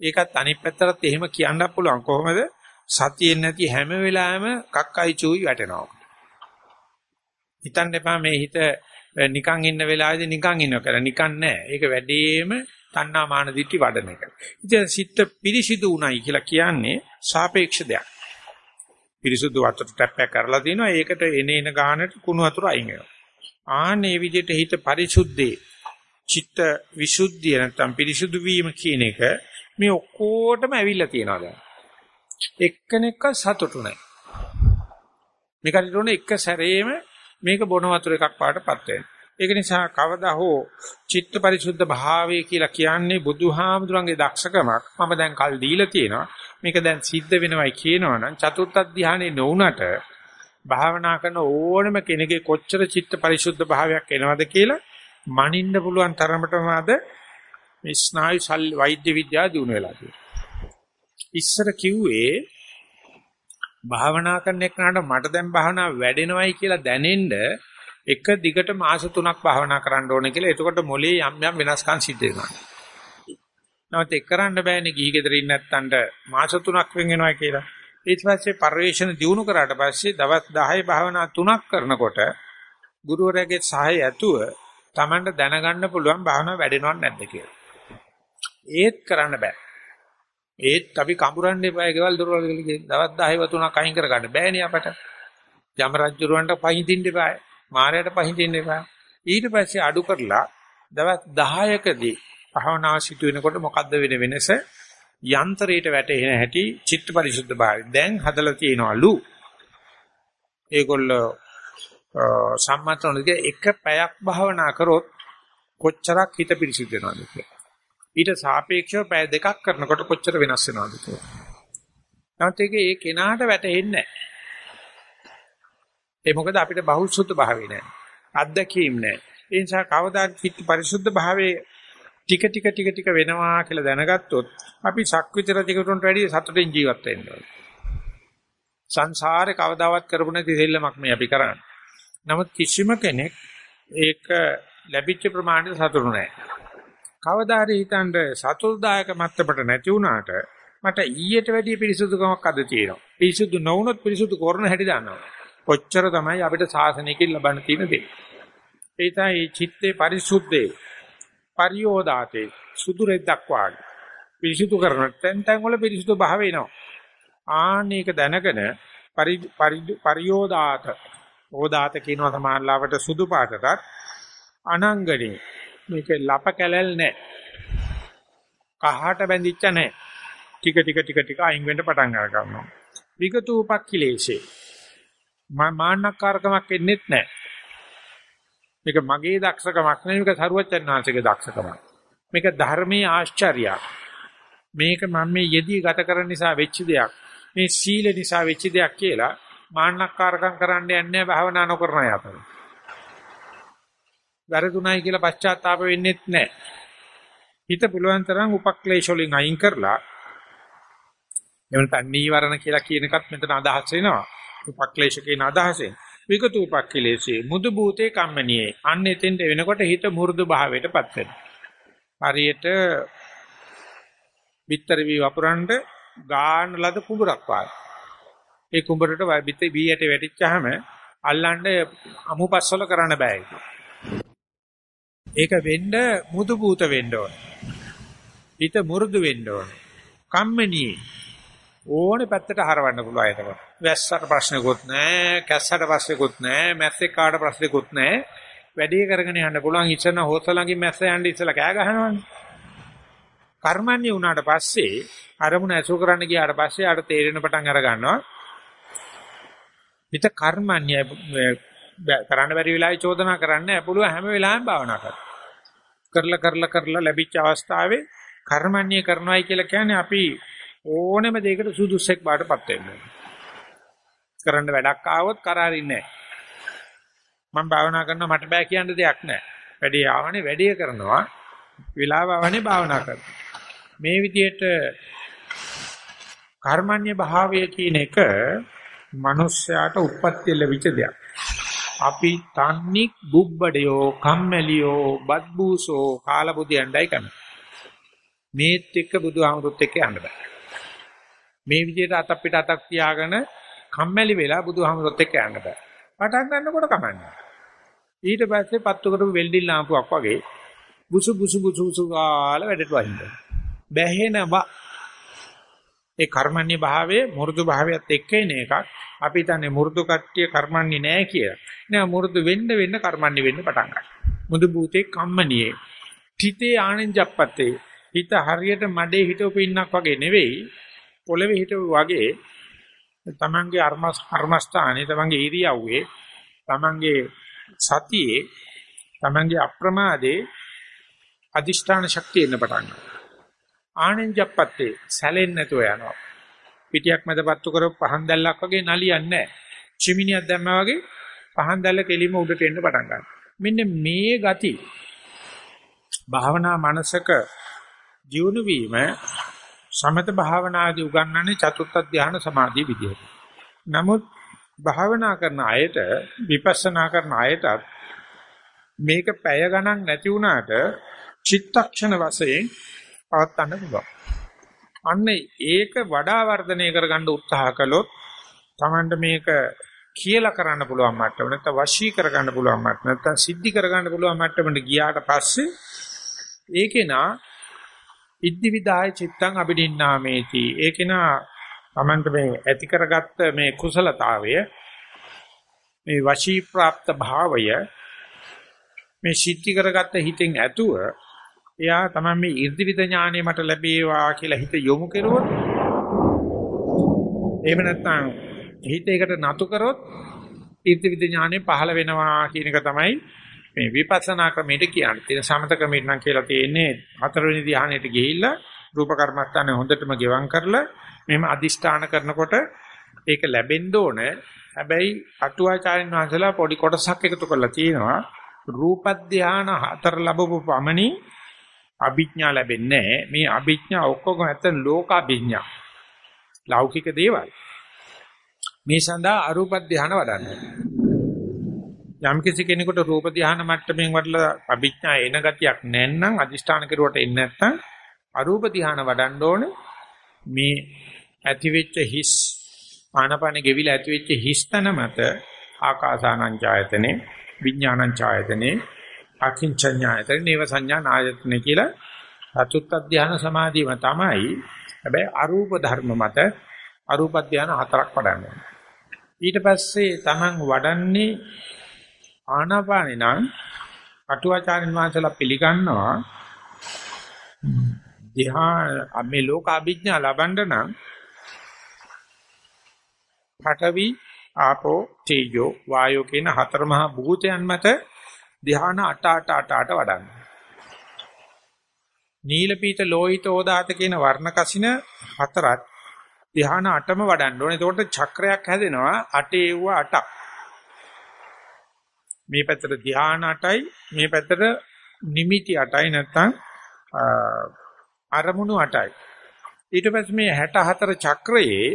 ඒකත් අනිත් පැත්තට එහෙම කියන්නත් පුළුවන් කොහොමද සතියෙන් නැති හැම වෙලාවෙම කක්කයි චූයි වැටෙනවා. හිතන්න එපා මේ හිත නිකන් ඉන්න වෙලාවේදී නිකන් ඉන්නව කියලා. නිකන් නෑ. ඒක වැඩිම තණ්හා මාන දිටි වඩන එක. ඉතින් සිත පිරිසිදු උණයි කියලා කියන්නේ සාපේක්ෂ දෙයක්. පිරිසුදු වතුර ටැප්පයක් කරලා තිනවා ඒකට එන එන ගානට කුණු වතුර අයින් වෙනවා. ආන්නේ විදිහට හිත පරිසුද්ධේ චිත්ත විසුද්ධිය නැත්නම් පිරිසුදු වීම කියන එක මේ ඔක්කොටම ඇවිල්ලා තියෙනවා දැන්. එක්කෙනෙක්ව සතුටු නැහැ. මේකට උනේ එක සැරේම මේක බොන වතුර එකක් පාටපත් වෙනවා. ඒක නිසා කවදා හෝ චිත්ත පරිසුද්ධ භාවය කියලා කියන්නේ බුදුහාමුදුරන්ගේ දක්ෂකමක්. මම දැන් කල් දීලා තියෙනවා. මේක දැන් සිද්ධ වෙනවයි කියනවනම් චතුර්ථ ධානයේ නොඋනට භාවනා කරන ඕනම කෙනෙකුගේ කොච්චර චිත්ත පරිසුද්ධ භාවයක් එනවද කියලා මනින්න පුළුවන් තරමටම අද මේ ස්නායු සල් වෛද්‍ය විද්‍යාව දිනු වෙලා තියෙනවා. ඉස්සර කිව්වේ භාවනා කරන එකට මට දැන් භාවනා වැඩෙනවයි කියලා දැනෙන්න එක දිගට මාස 3ක් භාවනා කරන්න ඕනේ කියලා. එතකොට මොලේ යම් යම් වෙනස්කම් සිද්ධ වෙනවා. නැවත ඒක කරන්න බෑනේ ගිහි ගෙදර ඉන්න නැත්තන්ට මාස 3ක් වෙන් වෙනවා කියලා. ඊට පස්සේ පරිවේෂණ දිනු කරාට පස්සේ දවස් 10 භාවනා 3ක් කරනකොට ගුරුවරයාගේ සහාය ඇතුව Tamanට දැනගන්න පුළුවන් භාවනාව වැඩෙනවද නැද්ද කියලා. ඒත් කරන්න බෑ. ඒත් අපි කඹරන්න එපා ගෙවල් දොරවල් දවස් 10 වතුනක් අයින් කර ගන්න බෑනේ අපට. යම රජුරවන්ට පහින්දින්න එපා. මාරයට පහින්දින්න එපා. ඊට පස්සේ අඩු කරලා දවස් 10කදී භාවනා සිදු වෙනකොට මොකද්ද වෙන වෙනස? යන්ත්‍රයට වැටෙන හැටි චිත්ත පරිසුද්ධ භාවය. දැන් හදලා තියෙනවලු. ඒගොල්ලෝ සම්මතනලගේ එක පැයක් භාවනා කරොත් කොච්චරක් හිත පිරිසිදු වෙනවද කියලා. ඊට සාපේක්ෂව පැය දෙකක් කරනකොට කොච්චර වෙනස් වෙනවද කියලා. නමුත් ඒක ඒ කෙනාට වැටහෙන්නේ නැහැ. ඒ මොකද අපිට බහුසුද්ධ භාවය නැහැ. අත්දැකීම් නැහැ. ඒ නිසා කවදා චිත්ත පරිසුද්ධ භාවයේ ටික ටික ටික ටික වෙනවා කියලා දැනගත්තොත් අපි සක්විති රජකටුන්ට වැඩිය සතුටින් ජීවත් වෙන්න ඕනේ. සංසාරේ කවදාවත් කරපු නැති දෙල්ලමක් මේ අපි කරන්නේ. නමුත් කිසිම කෙනෙක් ඒක ලැබිච්ච ප්‍රමාණයට සතුටු නැහැ. කවදා හරි හිතන්න සතුල්දායක මත්තපට නැති වුණාට මට ඊට වැඩිය පිරිසුදුකමක් අද තියෙනවා. පිරිසුදු නොවුනොත් පිරිසුදු කරන හැටි දන්නවා. කොච්චර තමයි අපිට සාසනයකින් ලබන්න තියෙන දේ. ඒ තමයි චිත්තේ පරිසුද්ධේ පරියෝදාතේ සුදු රෙද්දක් වාගේ. පිරිසුදු කරන තැන් තැන් වල පිරිසුදු භාව එනවා. ආනේක දැනගෙන පරියෝදාත ඕදාත කියනවා සමානලාවට සුදු පාටටත් අනංගනේ මේක ලප කැලල් නැහැ. කහට බැඳිච්ච නැහැ. ටික ටික ටික ටික අයින් වෙන්න පටන් ගන්නවා. විගතූපක්ඛිලේශේ. මාන්නක්කාරකමක් එන්නේත් නැහැ. මේක මගේ දක්ෂකමක් නෙවෙයි මේක සරුවචනාංශගේ දක්ෂකමක්. මේක ධර්මයේ ආශ්චර්යයක්. මේක මම මේ යෙදී ගත කරන නිසා වෙච්ච දෙයක්. මේ සීල නිසා වෙච්ච දෙයක් කියලා මාන්නක්කාරකම් කරන්න යන්නේ භාවනා නොකරන අය අතර. වැරදුණයි කියලා පශ්චාත්තාප වෙන්නෙත් නැහැ. හිත පුළුවන් තරම් උපක්ලේශ වලින් අයින් කරලා එවනත නීවරණ කියලා කියන එකත් මෙතන අදහස් වෙනවා. උපක්ලේශ කියන අදහසෙන්. විකතු උපක්ලේශේ මුදු භූතේ කම්මනියේ. අන්න එතෙන්ට වෙනකොට හිත මුරුදු භාවයටපත් වෙනවා. හරියට bitter වී වපුරන්න ගාන ලද කුඹරක් වාගේ. ඒ කුඹරට බිත් බීයට වැටිච්චාම අල්ලන්න අමුපස්වල කරන්න බෑ ඒක. ඒක වෙන්න මුදු භූත වෙන්න ඕන. හිත මුරුදු වෙන්න ඕන. කම්මනියේ ඕනේ පැත්තට හරවන්න පුළුවන් එතකොට. වැස්සට ප්‍රශ්නකුත් නැහැ, කැස්සට ප්‍රශ්නකුත් නැහැ, මැස්සෙක් කාට ප්‍රශ්නකුත් නැහැ. වැඩේ කරගෙන යන්න පුළුවන් ඉස්සන හොසලඟින් මැස්ස යන්න ඉස්සලා කෑ ගහනවනේ. කර්මන්නේ වුණාට පස්සේ අරමුණ ඇසු කරන්න ගියාට පස්සේ ආට තේරෙන පටන් අර ගන්නවා. හිත කර්මන්නේ කරන්න බැරි වෙලාවේ චෝදනා කරන්නේ පුළුවන් හැම වෙලාවෙම භාවනා කරන්න. කරලා කරලා කරලා ලැබිච්ච අවස්ථාවේ කර්මන්නේ කරනවායි කියලා කියන්නේ අපි ඕනෙම දෙයකට සුදුසෙක් බාටපත් වෙනවා. කරන්න වැඩක් ආවොත් කරාරින්නේ නැහැ. මම භාවනා කරනවා මට බෑ කියන්න දෙයක් නැහැ. වැඩේ ආවනේ වැඩේ කරනවා. වෙලාව ආවනේ භාවනා කරනවා. මේ විදිහට කර්මන්‍ය භාවය කියන එක මිනිස්යාට උප්පත්ති ලැබිච්ච දෙයක්. අපි තන්නේ බුබ්බඩයෝ කම්මැලියෝ බද්බූසෝ කාලබුදියන්ඩයි කරන්නේ. මේත් එක්ක බුදුහාමුදුරුත් එක්ක යන්න බෑ. මේ විදිහට අතක් පිට අතක් තියාගෙන කම්මැලි වෙලා බුදුහාමුදුරුත් එක්ක යන්න බෑ. පටන් ගන්නකොට කමන්නේ. ඊට පස්සේ පත්තු කරපු වෙල්ඩින් ලාම්පුවක් වගේ බුසු බුසු බුසු බුසු ගාලා වැඩට වහින්න. බැහැෙනවා. ඒ කර්මන්නේ භාවයේ මුරුදු භාවයත් එක්ක එන එකක්. අපි හිතන්නේ මුරුදු කට්ටිය කර්මන්නේ නැහැ කියලා. නෑ මුරුදු වෙන්න වෙන්න කර්මන්නේ වෙන්න පටන් ගන්නවා. මුදු භූතේ කම්මනියේ. තිතේ ආනෙන්ජප්පතේ. හිත හරියට මඩේ හිටවපු ඉන්නක් වගේ නෙවෙයි. පොළවේ හිටවු වගේ තමන්ගේ අර්මස් අර්මස්ථානේ තමන්ගේ ඉරියව්වේ තමන්ගේ සතියේ තමන්ගේ අප්‍රමාදේ අදිෂ්ඨාන ශක්තිය එන්න පටන් ගන්නවා. ආනෙන්ජප්පත්තේ සැලෙන්නේ නැතුව යනවා. පිටියක් මැදපත්තු කරපු පහන් දැල්ලක් වගේ නලියන්නේ නැහැ. චිමිනියක් දැම්මා වගේ පහන් දැල්ල කෙලිම උඩට එන්න පටන් ගන්නවා. මෙන්න මේ ගති භාවනා මනසක ජීවුන වීම සමත භාවනාදී උගන්වන්නේ චතුත්ථ ධානය සමාධිය විදිහට. නමුත් භාවනා කරන අයට විපස්සනා කරන අයට මේක පැය ගණන් නැති වුණාට චිත්තක්ෂණ වශයෙන් පවත්වන්න පුළුවන්. අන්න ඒක වඩා වර්ධනය කරගන්න උත්සාහ කළොත් Tamanට මේක කියලා කරන්න පුළුවන් මට්ටම නැත්නම් වශී කරගන්න පුළුවන් මට්ටම නැත්නම් සිද්ධි කරගන්න පුළුවන් මට්ටමට ගියාට පස්සේ ඒකේනා ඉද්දි විදාය චිත්තං අබිදින්නාමේති. ඒකේනා තමන්ට මේ ඇති කරගත්ත මේ කුසලතාවය මේ වශී ප්‍රාપ્ત භාවය මේ සිද්ධි කරගත්ත හිතෙන් ඇතුව එයා තමයි මේ 이르දිවිද ඥාණය මට ලැබේවා කියලා හිත යොමු කරුවොත් එහෙම නැත්නම් හිත ඒකට නතු කරොත් 이르දිවිද ඥාණය පහළ වෙනවා කියන එක තමයි මේ විපස්සනා ක්‍රමයට කියන්නේ. තියෙන සමත ක්‍රමයට නම් කියලා තියෙන්නේ හතරවෙනි ධ්‍යානෙට ගිහිල්ලා රූප කර්මස්ථානේ හොඳටම ගෙවම් කරලා මෙහෙම අදිෂ්ඨාන කරනකොට ඒක ලැබෙන්න ඕන. හැබැයි අටුවාචාරින් වහන්සේලා පොඩි කොටසක් එකතු කරලා තියෙනවා. රූප ධ්‍යාන හතර ලැබපු පමණින් අභිඥා ලැබෙන්නේ මේ අභිඥා ඔක්කොම නැත්නම් ලෝක අභිඥා. ලෞකික දේවල්. මේ සඳහා අරූප ධානය වඩන්න. යම් කිසි කෙනෙකුට රූප ධානය මට්ටමින් වඩලා අභිඥා එන ගතියක් නැත්නම් අදිෂ්ඨාන කෙරුවට එන්නේ නැත්නම් අරූප ධානය වඩන්න ඕනේ. මේ ඇතිවෙච්ච හිස් ආනපන ගෙවිලා ඇතිවෙච්ච හිස් තන මත ආකාසානං ඡායතනේ විඥානං ඡායතනේ අකින්චඤ්ඤායතන නේව සංඥා නායතන කියලා චතුත්ථ ධානය සමාධියම තමයි. හැබැයි අරූප ධර්ම මත අරූප ධානය හතරක් වඩන්නේ. ඊට පස්සේ Taman වඩන්නේ ආනාපානේ නම් අටුවාචාරින් වහන්සේලා පිළිගන්නවා ධ්‍යාන මේ ලෝක අභිඥා ලබන්න නම් පඨවි ආපෝ තේජෝ වායෝ කියන හතර මහා භූතයන් මත ධ්‍යාන 8 8 8 8 වඩන්න. නීල පීත ලෝහිත ඕදාත කියන වර්ණ කසින හතරත් ධ්‍යාන 8ම වඩන්න ඕනේ. එතකොට චක්‍රයක් හැදෙනවා 8 ඒව 8ක්. මේ පැත්තට ධ්‍යාන 8යි මේ පැත්තට නිමිති 8යි නැත්තම් අරමුණු 8යි. ඊට පස්සේ මේ 64 චක්‍රයේ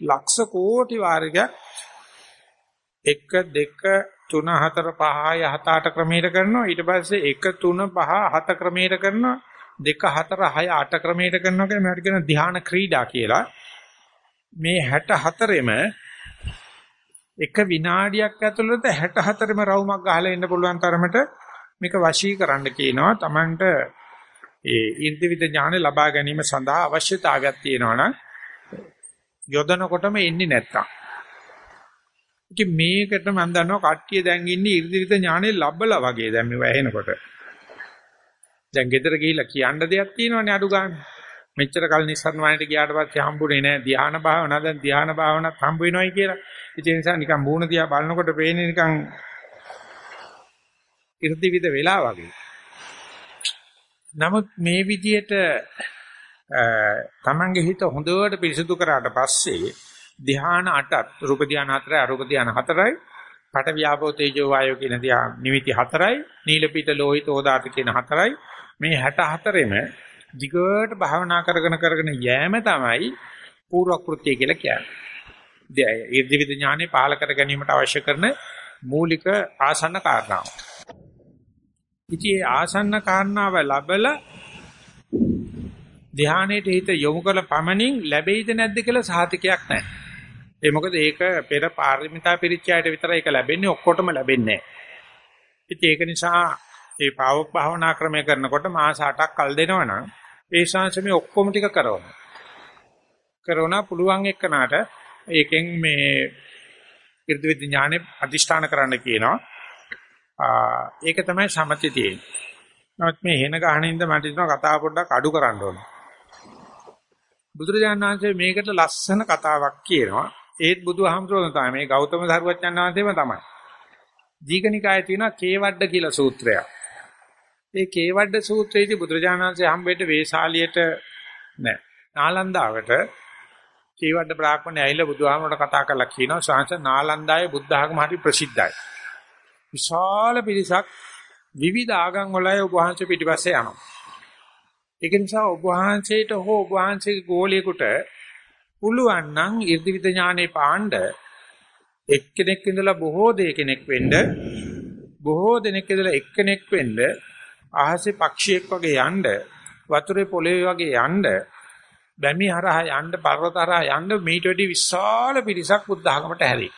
ලක්ෂ කෝටි වාරයක් 1 2 3 4 5 6 7 8 ක්‍රමයට කරනවා. ඊට පස්සේ 1 3 5 7 ක්‍රමයට කරනවා. 2 4 6 8 ක්‍රමයට කරනවා කියලා මේකට කියන ධ්‍යාන ක්‍රීඩා කියලා. මේ 64ෙම එක විනාඩියක් ඇතුළත 64ෙම රවුමක් ගහලා ඉන්න පුළුවන් තරමට මේක වශී කරන්න කියනවා Tamanට ඒ ඉර්ධිවිද ඥාන ලබා ගැනීම සඳහා අවශ්‍යතාවයක් තියෙනවා නම් යොදනකොටම එන්නේ නැත්තම්. ඉතින් මේකට මම දන්නවා කට්ටිය දැන් ඉන්නේ ඉර්ධිවිද ඥානෙ ලබලා වගේ දැන් මේ වැහෙනකොට. දැන් ගෙදර ගිහිල්ලා කියන්න දෙයක් තියෙනවනේ අඩු ගන්න. මෙච්චර කල් නිස්සාරණ වණේට ගියාට පස්සේ හම්බුනේ නැහැ ධ්‍යාන භාවනා දැන් ධ්‍යාන භාවනාත් හම්බ වෙනවයි කියලා. ඒ නිසා නිකන් මූණ දිහා බලනකොට පේන්නේ නිකන් ඉර්ධිවිද වෙලා වගේ. නමුත් මේ විදියට තමන්ගේ හිත හොඳට පිරිසිදු කරාට පස්සේ ධ්‍යාන 8ත් රූප ධ්‍යාන 4යි අරූප ධ්‍යාන 4යි පට ව්‍යාපෝ තේජෝ වායෝ කියන ධ්‍යාන නිමිති 4යි නීල පිට ලෝහිත ඕදාත කියන 4යි මේ 64ෙම දිගට භාවනා කරගෙන කරගෙන යෑම තමයි පූර්ව කෘත්‍ය කියලා කියන්නේ. ඊර්ධිවිද ඥානෙ පහල කර ගැනීමට අවශ්‍ය කරන මූලික ආසන්න කාරණාව. ඉතින් ඒ ආසන්න කාරණාව ලැබලා ධානයේට හිත යොමු කළ පමණින් ලැබෙයිද නැද්ද කියලා සාතිකයක් නැහැ. ඒ මොකද ඒක පෙර පාරමිතා පිරිච්චයට විතරයි ඒක ලැබෙන්නේ ඔක්කොටම ලැබෙන්නේ නැහැ. ඉතින් ඒක නිසා මේ පාවොක් භාවනා ක්‍රමය කරනකොට මාස 8ක් කල් දෙනවනම් ඒ ශාංශමේ ඔක්කොම ටික කරනවා. කරනවා පුළුවන් එක්කනට ඒකෙන් මේ irdivid ඥානෙ අදිෂ්ඨාන කරන්න කියනවා. ඒක තමයි සමථය තියෙන්නේ. නමුත් මේሄන ගහනින්ද මට හිතෙනවා කතාව පොඩ්ඩක් අඩු කරන්න ඕන. බුදුරජාණන් වහන්සේ මේකට ලස්සන කතාවක් කියනවා. ඒත් බුදුහාමුදුරුවෝ තමයි මේ ගෞතම සාරවත්යන් වහන්සේම තමයි. දීඝනිකායේ තියෙනවා කේවඩ කියලා සූත්‍රයක්. ඒ කේවඩ සූත්‍රයේදී බුදුරජාණන් වහන්සේ හම්බෙන්න වේශාලියට නෑ. නාලන්දාවට කේවඩ බ්‍රාහ්මණය ඇවිල්ලා බුදුහාමුදුරට කතා කරලා කියනවා ශාංශ නාලන්දායේ බුද්ධ ආගම හරි ප්‍රසිද්ධයි. විශාල පිරිසක් විවිධ ආගම් වලයි ඔබ වහන්සේ පිටිපස්සේ යනවා. ඒක නිසා ඔබ වහන්සේට හෝ ඔබ වහන්සේගේ ගෝලියෙකුට පුළුවන් නම් 이르දිවිද ඥානේ පාණ්ඩ එක්කෙනෙක් ඉඳලා බොහෝ දෙනෙක් වෙන්න බොහෝ දෙනෙක් ඉඳලා එක්කෙනෙක් වෙන්න අහසේ පක්ෂියෙක් වගේ යන්න වතුරේ පොළවේ වගේ යන්න බැමි හරහා යන්න පර්වත හරහා යන්න මීට වැඩි විශාල පිරිසක් බුද්ධ ධර්මයට හැරේ.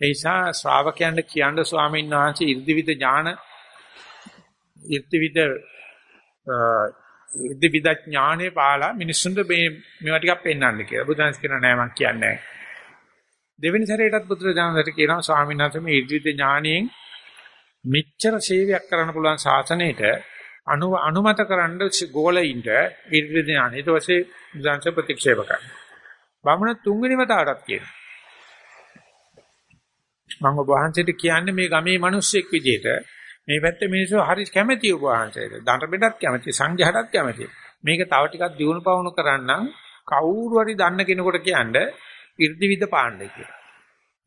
ඒ නිසා ශ්‍රාවකයන්ට කියන්න ස්වාමීන් වහන්සේ 이르දිවිද ඥාන 이르දිවිද ඉදිවිද ඥානේ පාලා මිනිස්සුන්ට මේ මේවා ටිකක් පෙන්වන්න කියලා. බුදුන්ස් කියනවා නෑ මම කියන්නේ නෑ. දෙවෙනි සැරේටත් පුත්‍රජානකට කියනවා ස්වාමීන් වහන්සේ මේ ඉදිවිද ඥානියෙන් මෙච්චර සේවයක් කරන්න පුළුවන් ශාසනයට අනු අනුමත කරන්න ගෝලයින්ට ඉර්ධිවිද ඥාන. ඊට පස්සේ බුදුන්ස ප්‍රතික්ෂේප කරනවා. බමුණ තුන්වෙනි වතාවටත් කියනවා. මම ඔබ වහන්සේට කියන්නේ මේ ගමේ මිනිස්සෙක් විදිහට මේ පැත්තේ මිනිස්සු හරි කැමැති ඔබ වහන්සේට. දඬ බෙදත් කැමැති, සංඝයාටත් කැමැති. මේක තව ටිකක් දියුණු පවුණු කරන්නම් කවුරු හරි දන්න කෙනෙකුට කියන්නේ 이르දිවිද පාණ්ඩ කියලා.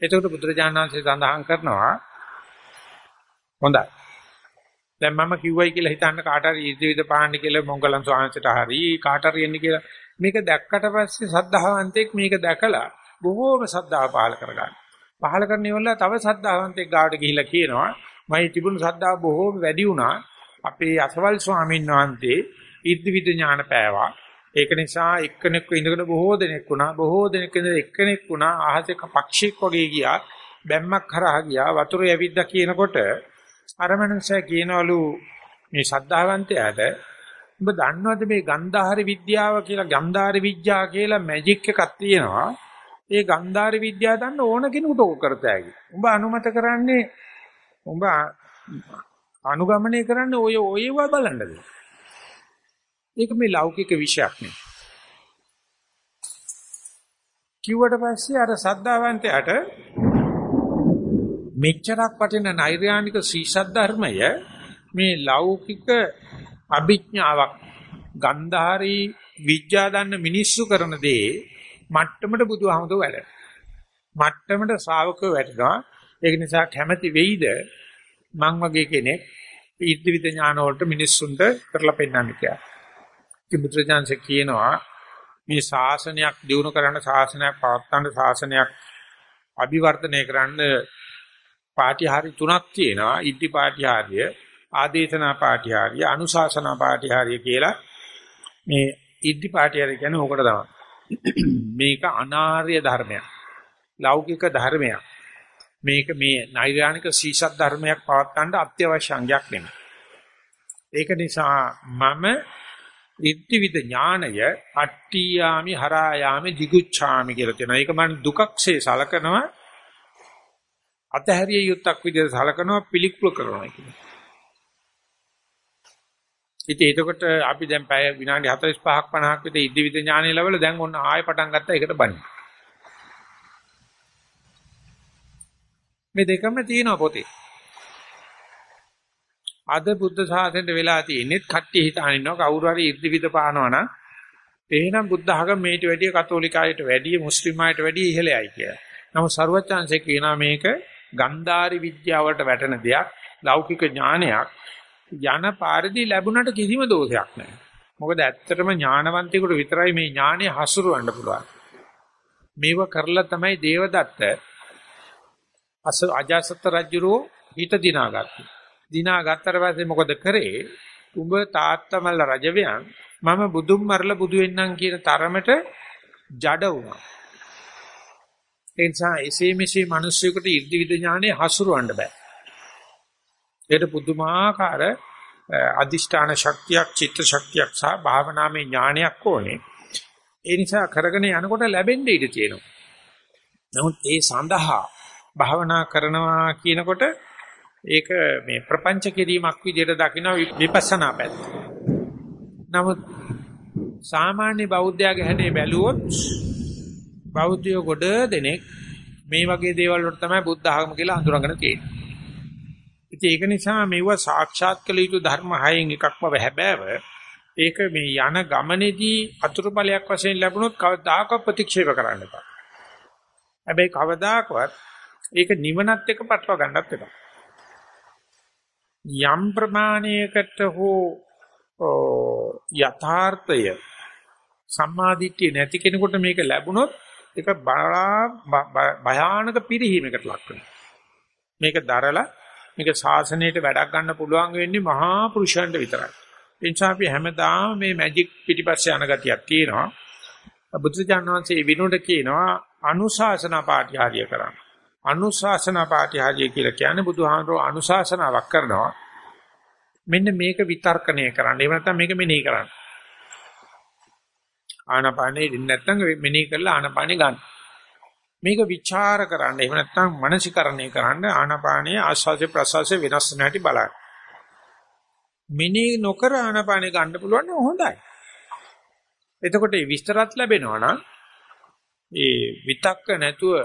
එතකොට බුදුරජාණන් වහන්සේ සඳහන් කරනවා හොඳයි. දැන් මම කිව්වයි කියලා හිතන්න කාට හරි ඉර්ධිවිද පාන්න කියලා මොංගලන් ස්වාමීන්ට හරි කාට හරි එන්නේ කියලා මේක දැක්කට පස්සේ සද්ධාවන්තෙක් මේක දැකලා බොහෝම සද්ධාව පහල කරගන්න. පහල කරන ඉවරලා තව සද්ධාවන්තෙක් ගාවට ගිහිල්ලා කියනවා මයි තිබුණු සද්ධාව බොහෝම වැඩි වුණා. අපේ අසවල් ස්වාමීන් වහන්සේ ඉර්ධිවිද ඥාන පෑවා. ඒක නිසා එක්කෙනෙක් ඉඳගෙන බොහෝ දෙනෙක් වුණා. බොහෝ දෙනෙක් ඉඳලා එක්කෙනෙක් වුණා. ආහසේ පක්ෂියෙක් වගේ ගියා. බැම්මක් කරා ගියා. වතුර යවිද්දා කියනකොට අර මනුස්සයා කියනවලු මේ සද්ධාවන්තයාට ඔබ දන්නවද මේ ගන්ධාරි විද්‍යාව කියලා ගන්ධාරි විද්‍යාව කියලා මැජික් එකක් තියෙනවා. ඒ ගන්ධාරි විද්‍යාව දන්න ඕන කෙනෙකුට ඕක කරතෑගි. උඹ අනුමත කරන්නේ උඹ අනුගමනය කරන්නේ ඔය ඔයවා බලන්නද? ඒක මේ ලෞකික විෂයක් නේ. කිව්වට පස්සේ අර සද්ධාවන්තයාට මෙච්චරක් වටින නෛර්යානික සීසත් ධර්මය මේ ලෞකික අභිඥාවක් ගන්ධාරී විඥා දන්න මිනිස්සු කරන දේ මට්ටමට බුදුහාමුදුර වැඩ. මට්ටමට ශ්‍රාවකව වැඩනවා. ඒක නිසා කැමැති වෙයිද මං වගේ කෙනෙක් ඉද්ධිවිද ඥාන වලට මිනිස්සුන්ට කරලා පෙන්නන්න කියලා. ඉතින් බුදුරජාන්සේ කියනවා මේ ශාසනයක් දිනු කරන්න ශාසනයක් පවත්වන්න ශාසනයක් අභිවර්ධනය කරන්න පාටිහාරි තුනක් තියෙනවා. ඉද්ධි පාටිහාරිය, ආදේශනා පාටිහාරිය, අනුශාසනා පාටිහාරිය කියලා මේ ඉද්ධි පාටිහාරිය කියන්නේ ඕකට තමයි. මේක අනාර්ය ධර්මයක්. ලෞකික ධර්මයක්. මේක මේ නෛර්යානික සීසත් ධර්මයක් පවත්වන්න අත්‍යවශ්‍ය අංගයක් නෙමෙයි. ඒක නිසා මම ඉද්ධිවිද ඥානය අට්ටියාමි හරායාමි දිගුච්ඡාමි කියලා තියෙනවා. ඒක මම දුකක්සේ සලකනවා අතහැරිය යුත්තක් විදිහට සලකනවා පිළිකුල කරනවා කියන්නේ. ඉතින් එතකොට අපි දැන් පැය විනාඩි 45ක් 50ක් විතර ඉදිවිද ඥානය ලැබලා දැන් ඔන්න ආයෙ පටන් ගත්තා ඒකට බන්නේ. මේ දෙකම තියෙනවා පොතේ. අද බුද්ධ ශාසනයට වෙලා තියෙන්නේ කට්ටිය හිතාන ඉන්නවා කවුරු හරි ඉදිවිද පානවා නම් එහෙනම් බුද්ධ ආගම මේට වැඩිය කතෝලික අයට වැඩිය මුස්ලිම් අයට වැඩිය ඉහළයි කියලා. නමුත් ਸਰවඥාන්සේ කියනවා මේක ගන්ධාරි විද්‍යාවට වැටෙන දෙයක් ලෞකික ඥානයක් යන පාරදී ලැබුණට කිසිම දෝෂයක් නැහැ. මොකද ඇත්තටම ඥානවන්තයෙකුට විතරයි මේ ඥානය හසුරවන්න පුළුවන්. මේව කරලා තමයි දේවදත්ත අස අජාසත් රජුරෝ හිත දිනාගත්තේ. දිනාගත්තට පස්සේ මොකද කරේ? උඹ තාත්තමල්ල රජවයන් මම බුදුන් මරලා බුදු වෙන්නම් කියන තරමට ජඩ වුණා. ඒ නිසා එසේ මෙසේ මිනිස්සුෙකුට 이르දි විද ඥානෙ හසුරවන්න බෑ. ඒකට පුදුමාකාර අදිෂ්ඨාන ශක්තියක්, චිත්ත ශක්තියක් සහ භාවනාමය ඥානයක් ඕනේ. ඒ නිසා කරගෙන යනකොට ලැබෙන්න ඉඩ තියෙනවා. නමුත් ඒ සඳහා භාවනා කරනවා කියනකොට ඒක මේ ප්‍රපංච කිරීමක් විදිහට දකින්න විපස්සනා පැත්ත. නමුත් සාමාන්‍ය බෞද්ධයාගේ හැටේ බැලුවොත් බෞද්ධයෝ ගොඩ දෙනෙක් මේ වගේ දේවල් වලට තමයි බුද්ධ ආගම කියලා හඳුනාගෙන තියෙන්නේ. ඉතින් ඒක නිසා මේව සාක්ෂාත් කළ යුතු ධර්ම හයෙන් එකක් බව හැබෑව. ඒක මේ යන ගමනේදී අතුරුඵලයක් වශයෙන් ලැබුණොත් කවදාකවත් ප්‍රතික්ෂේප කරන්න එපා. හැබැයි කවදාකවත් ඒක නිවනත් එක්ක පටලවා ගන්නත් එපා. යම් ප්‍රමාණයකට හෝ යථාර්ථය සම්මාදිට්ඨිය නැති කෙනෙකුට මේක ලැබුණොත් ඒක භයානක පිරිහීමකට ලක් වෙනවා. මේක දරලා මේක ශාසනයට වැඩක් ගන්න පුළුවන් වෙන්නේ මහා පුරුෂයන්ට විතරයි. ඒ නිසා අපි හැමදාම මේ මැජික් පිටිපස්සේ යන ගතියක් තියෙනවා. බුදුචානන්සේ විනෝඩ කියනවා අනුශාසනා පාඨ්‍යාරිය කරන්න. අනුශාසනා පාඨ්‍යාරිය කියලා කියන්නේ බුදුහාමරෝ අනුශාසනාවක් කරනවා. මෙන්න මේක විතර්කණය කරන්න. එහෙම නැත්නම් මේක මෙනෙහි කරන්න. ආනාපානේ දෙන්නේ නැත්නම් මෙනෙහි කරලා ආනාපානේ ගන්න. මේක ਵਿਚාර කරන්න. එහෙම නැත්නම් මනසිකරණය කරන්න ආනාපානේ ආස්වාසේ ප්‍රසවාසේ වෙනස් වෙන හැටි බලන්න. මෙනෙහි නොකර ආනාපානේ ගන්න පුළුවන් නම් හොඳයි. එතකොට මේ විස්තරත් ලැබෙනවා නම් ඒ විතක්ක නැතුව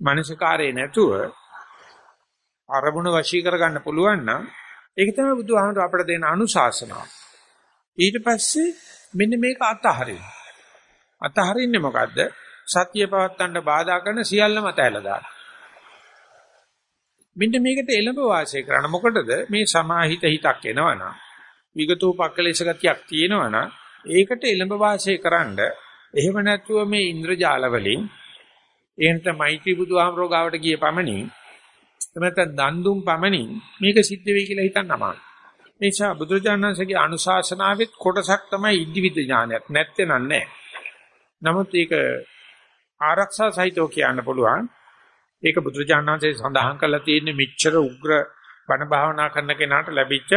මනසිකාරේ නැතුව අරමුණ වශී කරගන්න පුළුවන් නම් ඒක තමයි බුදුහාමුදුර අපට දෙන අනුශාසනාව. ඊට පස්සේ මෙන්න මේක අතහරින්න. අතහරින්නේ මොකද්ද? සත්‍ය පවත්තන්න බාධා කරන සියල්ලම අතහැලා දාන්න. මෙන්න මේකට එළඹ වාසය කරන්න මොකටද මේ සමාහිත හිතක් එනවනම් විගතෝපක්කලේශ ගතියක් තියෙනවනම් ඒකට එළඹ වාසය කරන්න එහෙම නැතුව මේ ඉන්ද්‍රජාල වලින් එහෙනම් මෛත්‍රී බුදුහාමරෝ ගාවට ගිය පමණින් නැත්නම් දන් දුම් පමණින් මේක සිද්ධ වෙයි කියලා හිතන්න අමාරුයි. ඒ නිසා බුදුරජාණන්සේගේ අනුශාසනාවෙත් කොටසක් තමයි ඉද්ධිවිද ඥානයක් නැත්තේ නෑ. නමුත් ඒක ආරක්ෂා සහිතව කියන්න පුළුවන්. ඒක බුදුරජාණන්සේ සඳහන් කරලා තියෙන්නේ මෙච්චර උග්‍ර බණ භාවනා කරන කෙනාට ලැබිච්ච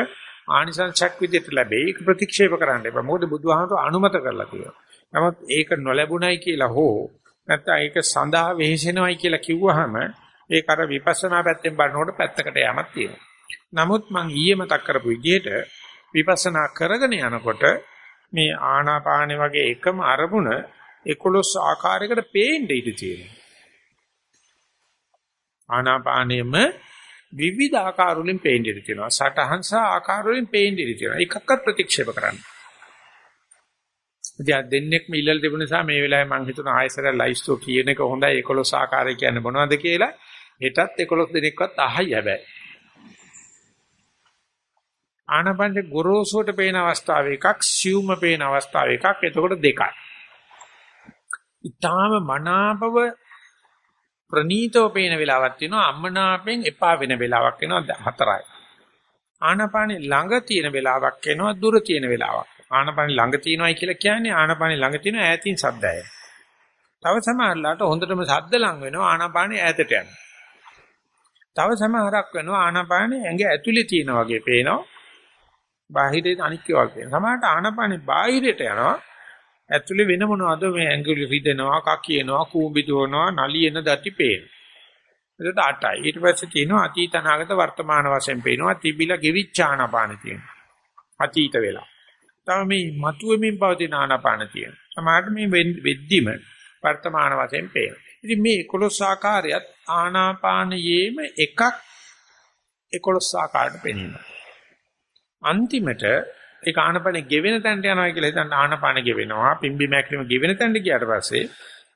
ආනිසංසක් විදිහට ලැබෙයි. ඒක ප්‍රතික්ෂේප කරන්න එපා. මොකද බුදුහාමර අනුමත කරලා තියෙනවා. නමුත් ඒක නොලැබුණයි කියලා හෝ නැත්නම් ඒක සඳහා වෙහෙසෙනවයි කියලා කිව්වහම ඒක අර විපස්සනා පැත්තෙන් බලනකොට පැත්තකට යamak තියෙනවා. නමුත් මම ඊයේ මතක් කරපු විදිහට විපස්සනා කරගෙන යනකොට මේ ආනාපානෙ වගේ එකම අරමුණ 11 ආකාරයකට පේන්න ඉඩ තියෙනවා. ආනාපානෙම විවිධ ආකාර වලින් පේන්න ඉඩ තියෙනවා. සටහන් සහ ආකාර වලින් පේන්න ඉඩ තියෙනවා. එකක්වත් ප්‍රතික්ෂේප කරන්න. ඉතින් දෙන්නෙක්ම ඉල්ලලා තිබුණ නිසා මේ වෙලාවේ මම හිතුණා ආයෙසර ලයිස්ටෝ කියන එක හොඳයි 11 ආකාරය කියන්නේ මොනවද කියලා. හෙටත් 11 දිනක්වත් අහයි හැබැයි. ආනපනයේ ගොරෝසුවට පේන අවස්ථාව එකක්, සියුම්ම පේන අවස්ථාව එකක්. එතකොට දෙකයි. ඊටාම මනාපව ප්‍රනීතව පේන වෙලාවක් තියෙනවා අම්මනාපෙන් එපා වෙන වෙලාවක් වෙනවා හතරයි. ආනපානේ ළඟ තියෙන වෙලාවක් එනවා දුර තියෙන වෙලාවක්. ආනපානේ ළඟ තියෙනවයි කියලා කියන්නේ ආනපානේ ළඟ තියෙන ඈතින් සද්දය. තව සමහරලාට හොඳටම සද්ද ලඟ වෙනවා ආනපානේ ඈතට යනවා. තව සමහරක් වෙනවා ආනපානේ ඇඟ ඇතුලේ තියෙන වගේ පේනවා. බාහිරේ අනික් ඒවා පේනවා. සමහරට ආනපානේ බාහිරට යනවා. ඇතුලේ වෙන මොනවද මේ ඇඟිලි රිදෙනවා, කකියනවා, කූඹි දුවනවා, නලියෙන දති පේනවා. එතකොට 8යි. ඊට පස්සේ තියෙනවා අතීත අනාගත වර්තමාන වශයෙන් පේනවා. තිබිලා ගෙවිච්චානපාන තියෙනවා. අතීත වෙලා. තව මේ මතුවෙමින් පවතින ආනාපාන තියෙනවා. සමහරට මේ වෙද්දිම වර්තමාන වශයෙන් පේනවා. ඉතින් මේ 11 ආකාරයත් ආනාපානයේම එකක් 11 ආකාරයට පෙනෙනවා. අන්තිමට ඒක ආනපන ගෙවෙන තැනට යනවා කියලා හිතන්න ආනපන ගෙවෙනවා පිම්බි මැකිලිම ගෙවෙන තැනට ගියාට පස්සේ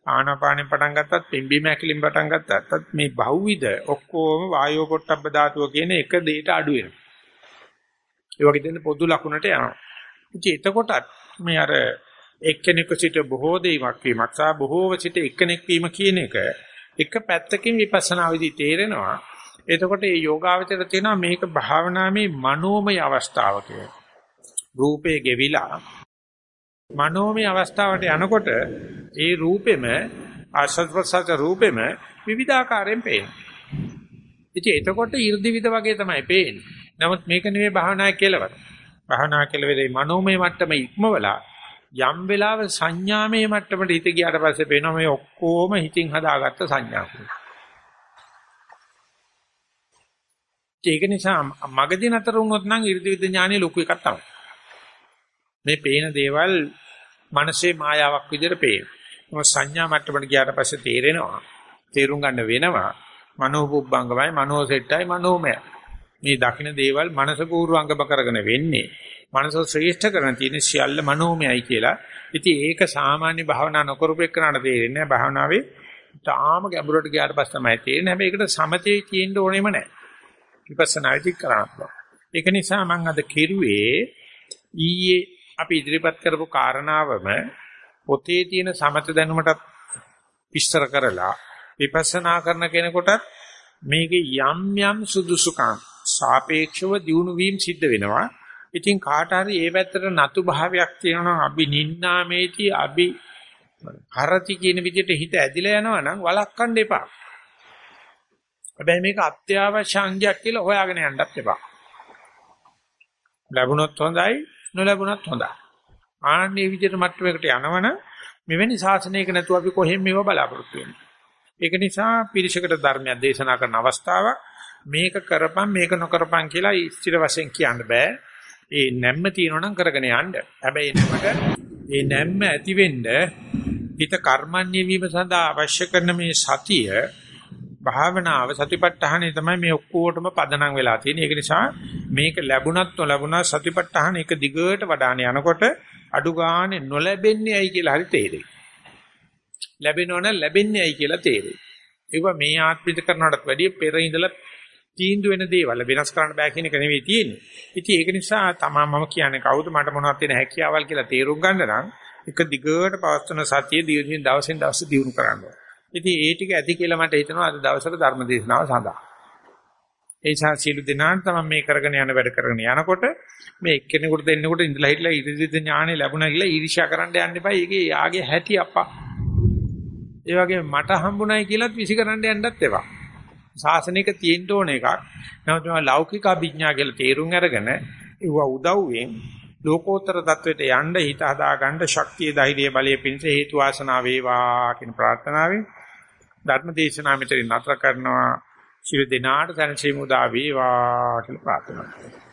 ආනපානෙන් පටන් ගත්තත් පිම්බි මැකිලිම පටන් ගත්තත් මේ බහුවිද ඔක්කොම වායෝ පොට්ටබ්බ ධාතුව කියන එක දෙයට අඩු වෙනවා. ඒ වගේ දෙන්න පොදු ලකුණට යනවා. ඉතින් එතකොටත් මේ අර එක්කෙනෙකු සිට බොහෝ දෙයක් වීමක් සහ බොහෝව සිට එක්කෙනෙක් වීම කියන එක එක පැත්තකින් විපස්සනා විදි තේරෙනවා. එතකොට මේ යෝගාවචර තියෙනවා මේක භාවනාවේ මනෝමය අවස්ථාව කියලා. රූපේ ගෙවිලා මනෝමය අවස්ථාවට යනකොට ඒ රූපෙම ආසද්වසත රූපෙම විවිධාකාරයෙන් පේනවා. ඉතින් එතකොට 이르දිවිද වගේ තමයි පේන්නේ. නමුත් මේක නෙවෙයි භාවනා කෙලවර. භාවනා කෙලවරේ මනෝමය මට්ටම ඉක්මවලා යම් වෙලාව සංඥාමය මට්ටමට හිත ගියාට පස්සේ පේනවා මේ ඔක්කොම හිතින් හදාගත්ත සංඥා ඒක නිසා මගදී නතර වුණොත් නම් 이르දිවිද ඥානෙ ලොකු එකක් තමයි. මේ පේන දේවල් මනසේ මායාවක් විදිහට පේනවා. මොකද සංඥා මට්ටමට ගියාට පස්සේ තේරෙනවා. තේරුම් ගන්න වෙනවා. මනෝපුබ්බංගමයි මනෝසෙට්ටයි මනෝමය. මේ දකින්න දේවල් මනස පූර්වංගම කරගෙන වෙන්නේ. මනස ශ්‍රේෂ්ඨ කරන තියෙන සියල්ල මනෝමයයි කියලා. ඉතින් ඒක සාමාන්‍ය භාවනා නොකරපු එක්කනට තේරෙන්නේ නැහැ. භාවනාවේ තාම ගැඹුරට ගියාට පස්සේ තමයි තේරෙන්නේ. හැබැයි ඒකට සමතේ තියෙන්න ඕනෙම නැහැ. විපස්සනායිති කරන්න. ඒක නිසා මම අද කෙරුවේ ඊයේ අපි ඉදිරිපත් කරපු කාරණාවම පොතේ තියෙන සමත දැනුමටත් විස්තර කරලා විපස්සනා කරන කෙනෙකුටත් මේකේ යම් යම් සුදුසුකම් සාපේක්ෂව දියුණු වීම සිද්ධ වෙනවා. ඉතින් කාට හරි ඒ පැත්තට නතු භාවයක් තියෙනවා අපි නින්නාමේති අපි හරති කියන විදිහට හිත ඇදිලා යනවා නම් වළක්වන්න එපා. හැබැයි මේක අත්‍යවශ්‍ය අංගයක් කියලා හොයාගෙන යන්නත් එපා. ලැබුණොත් හොඳයි නොලැබුණත් හොඳයි. ආන්නේ විදිහට මට්ටමකට යනවනම් මෙවැනි ශාසනයක නැතුව අපි කොහෙන් මේව බලාපොරොත්තු වෙන්නේ. ඒක නිසා පිරිසකට ධර්මයක් දේශනා කරන අවස්ථාවක් මේක කරපම් මේක නොකරපම් කියලා ස්ථිර වශයෙන් කියන්න බෑ. ඒ නැම්ම තියෙනවා කරගෙන යන්න. හැබැයි එනකොට ඒ නැම්ම ඇති වෙන්න හිත කර්මන්නේ වීම සඳහා අවශ්‍ය කරන මේ සතිය භාවනාව සතිපට්ඨානෙ තමයි මේ ඔක්කොටම පදනම් වෙලා තියෙන්නේ. ඒක නිසා මේක ලැබුණත් නොලැබුණත් සතිපට්ඨාන එක දිගට වඩාන යනකොට අඩු ගානේ නොලැබෙන්නේ ඇයි කියලා හරි තේරෙයි. ලැබෙනවනම් ලැබෙන්නේ ඇයි කියලා තේරෙයි. ඒක මේ ආත්මිත කරනවටත් වැඩිය පෙර ඉඳලා තීන්දුව වෙන දේවල් වෙනස් කරන්න බෑ කියන එක නෙවෙයි තියෙන්නේ. ඉතින් ඒක නිසා තමයි මම කියන්නේ කවුද මට මොනවද තියෙන හැකියාවල් කියලා තේරුම් ගන්න නම් එක දිගට පවත්වන සතිය දින දවසින් දවස දියුණු කරන්න ඕනේ. ඉතින් ඒ ටික ඇති කියලා මට හිතෙනවා අද දවසට ධර්ම දේශනාව සඳහා. ඒ නිසා සීළු දිනාන් තමයි මේ කරගෙන යන වැඩ කරගෙන යනකොට මේ එක්කෙනෙකුට දෙන්නෙකුට ඉඳලා හිටලා ඉදිරිදිත ඥානෙ ලැබුණා කියලා ඊර්ෂ්‍යා කරන්න යන්න එපා. ඒකේ යාගේ හැටි අප්පා. ඒ වගේ මට හම්බුණයි කියලාත් විසි කරන්න යන්නත් එපා. ශාසනික තියෙන්න ඕන එකක්. නමුත් මේ ලෞකික අභිඥා කියලා තේරුම් අරගෙන ඒව උදව්වෙන් ලෝකෝත්තර தത്വෙට යන්න හිත හදාගන්න ශක්තිය ධෛර්යය බලය පිණිස හේතු වාසනා වේවා කියන ප්‍රාර්ථනාවෙන් ධර්ම දේශනාව මෙතන නතර කරනවා. ශිර දිනාට සැනසීම උදා වේවා කියලා ප්‍රාර්ථනා කරනවා.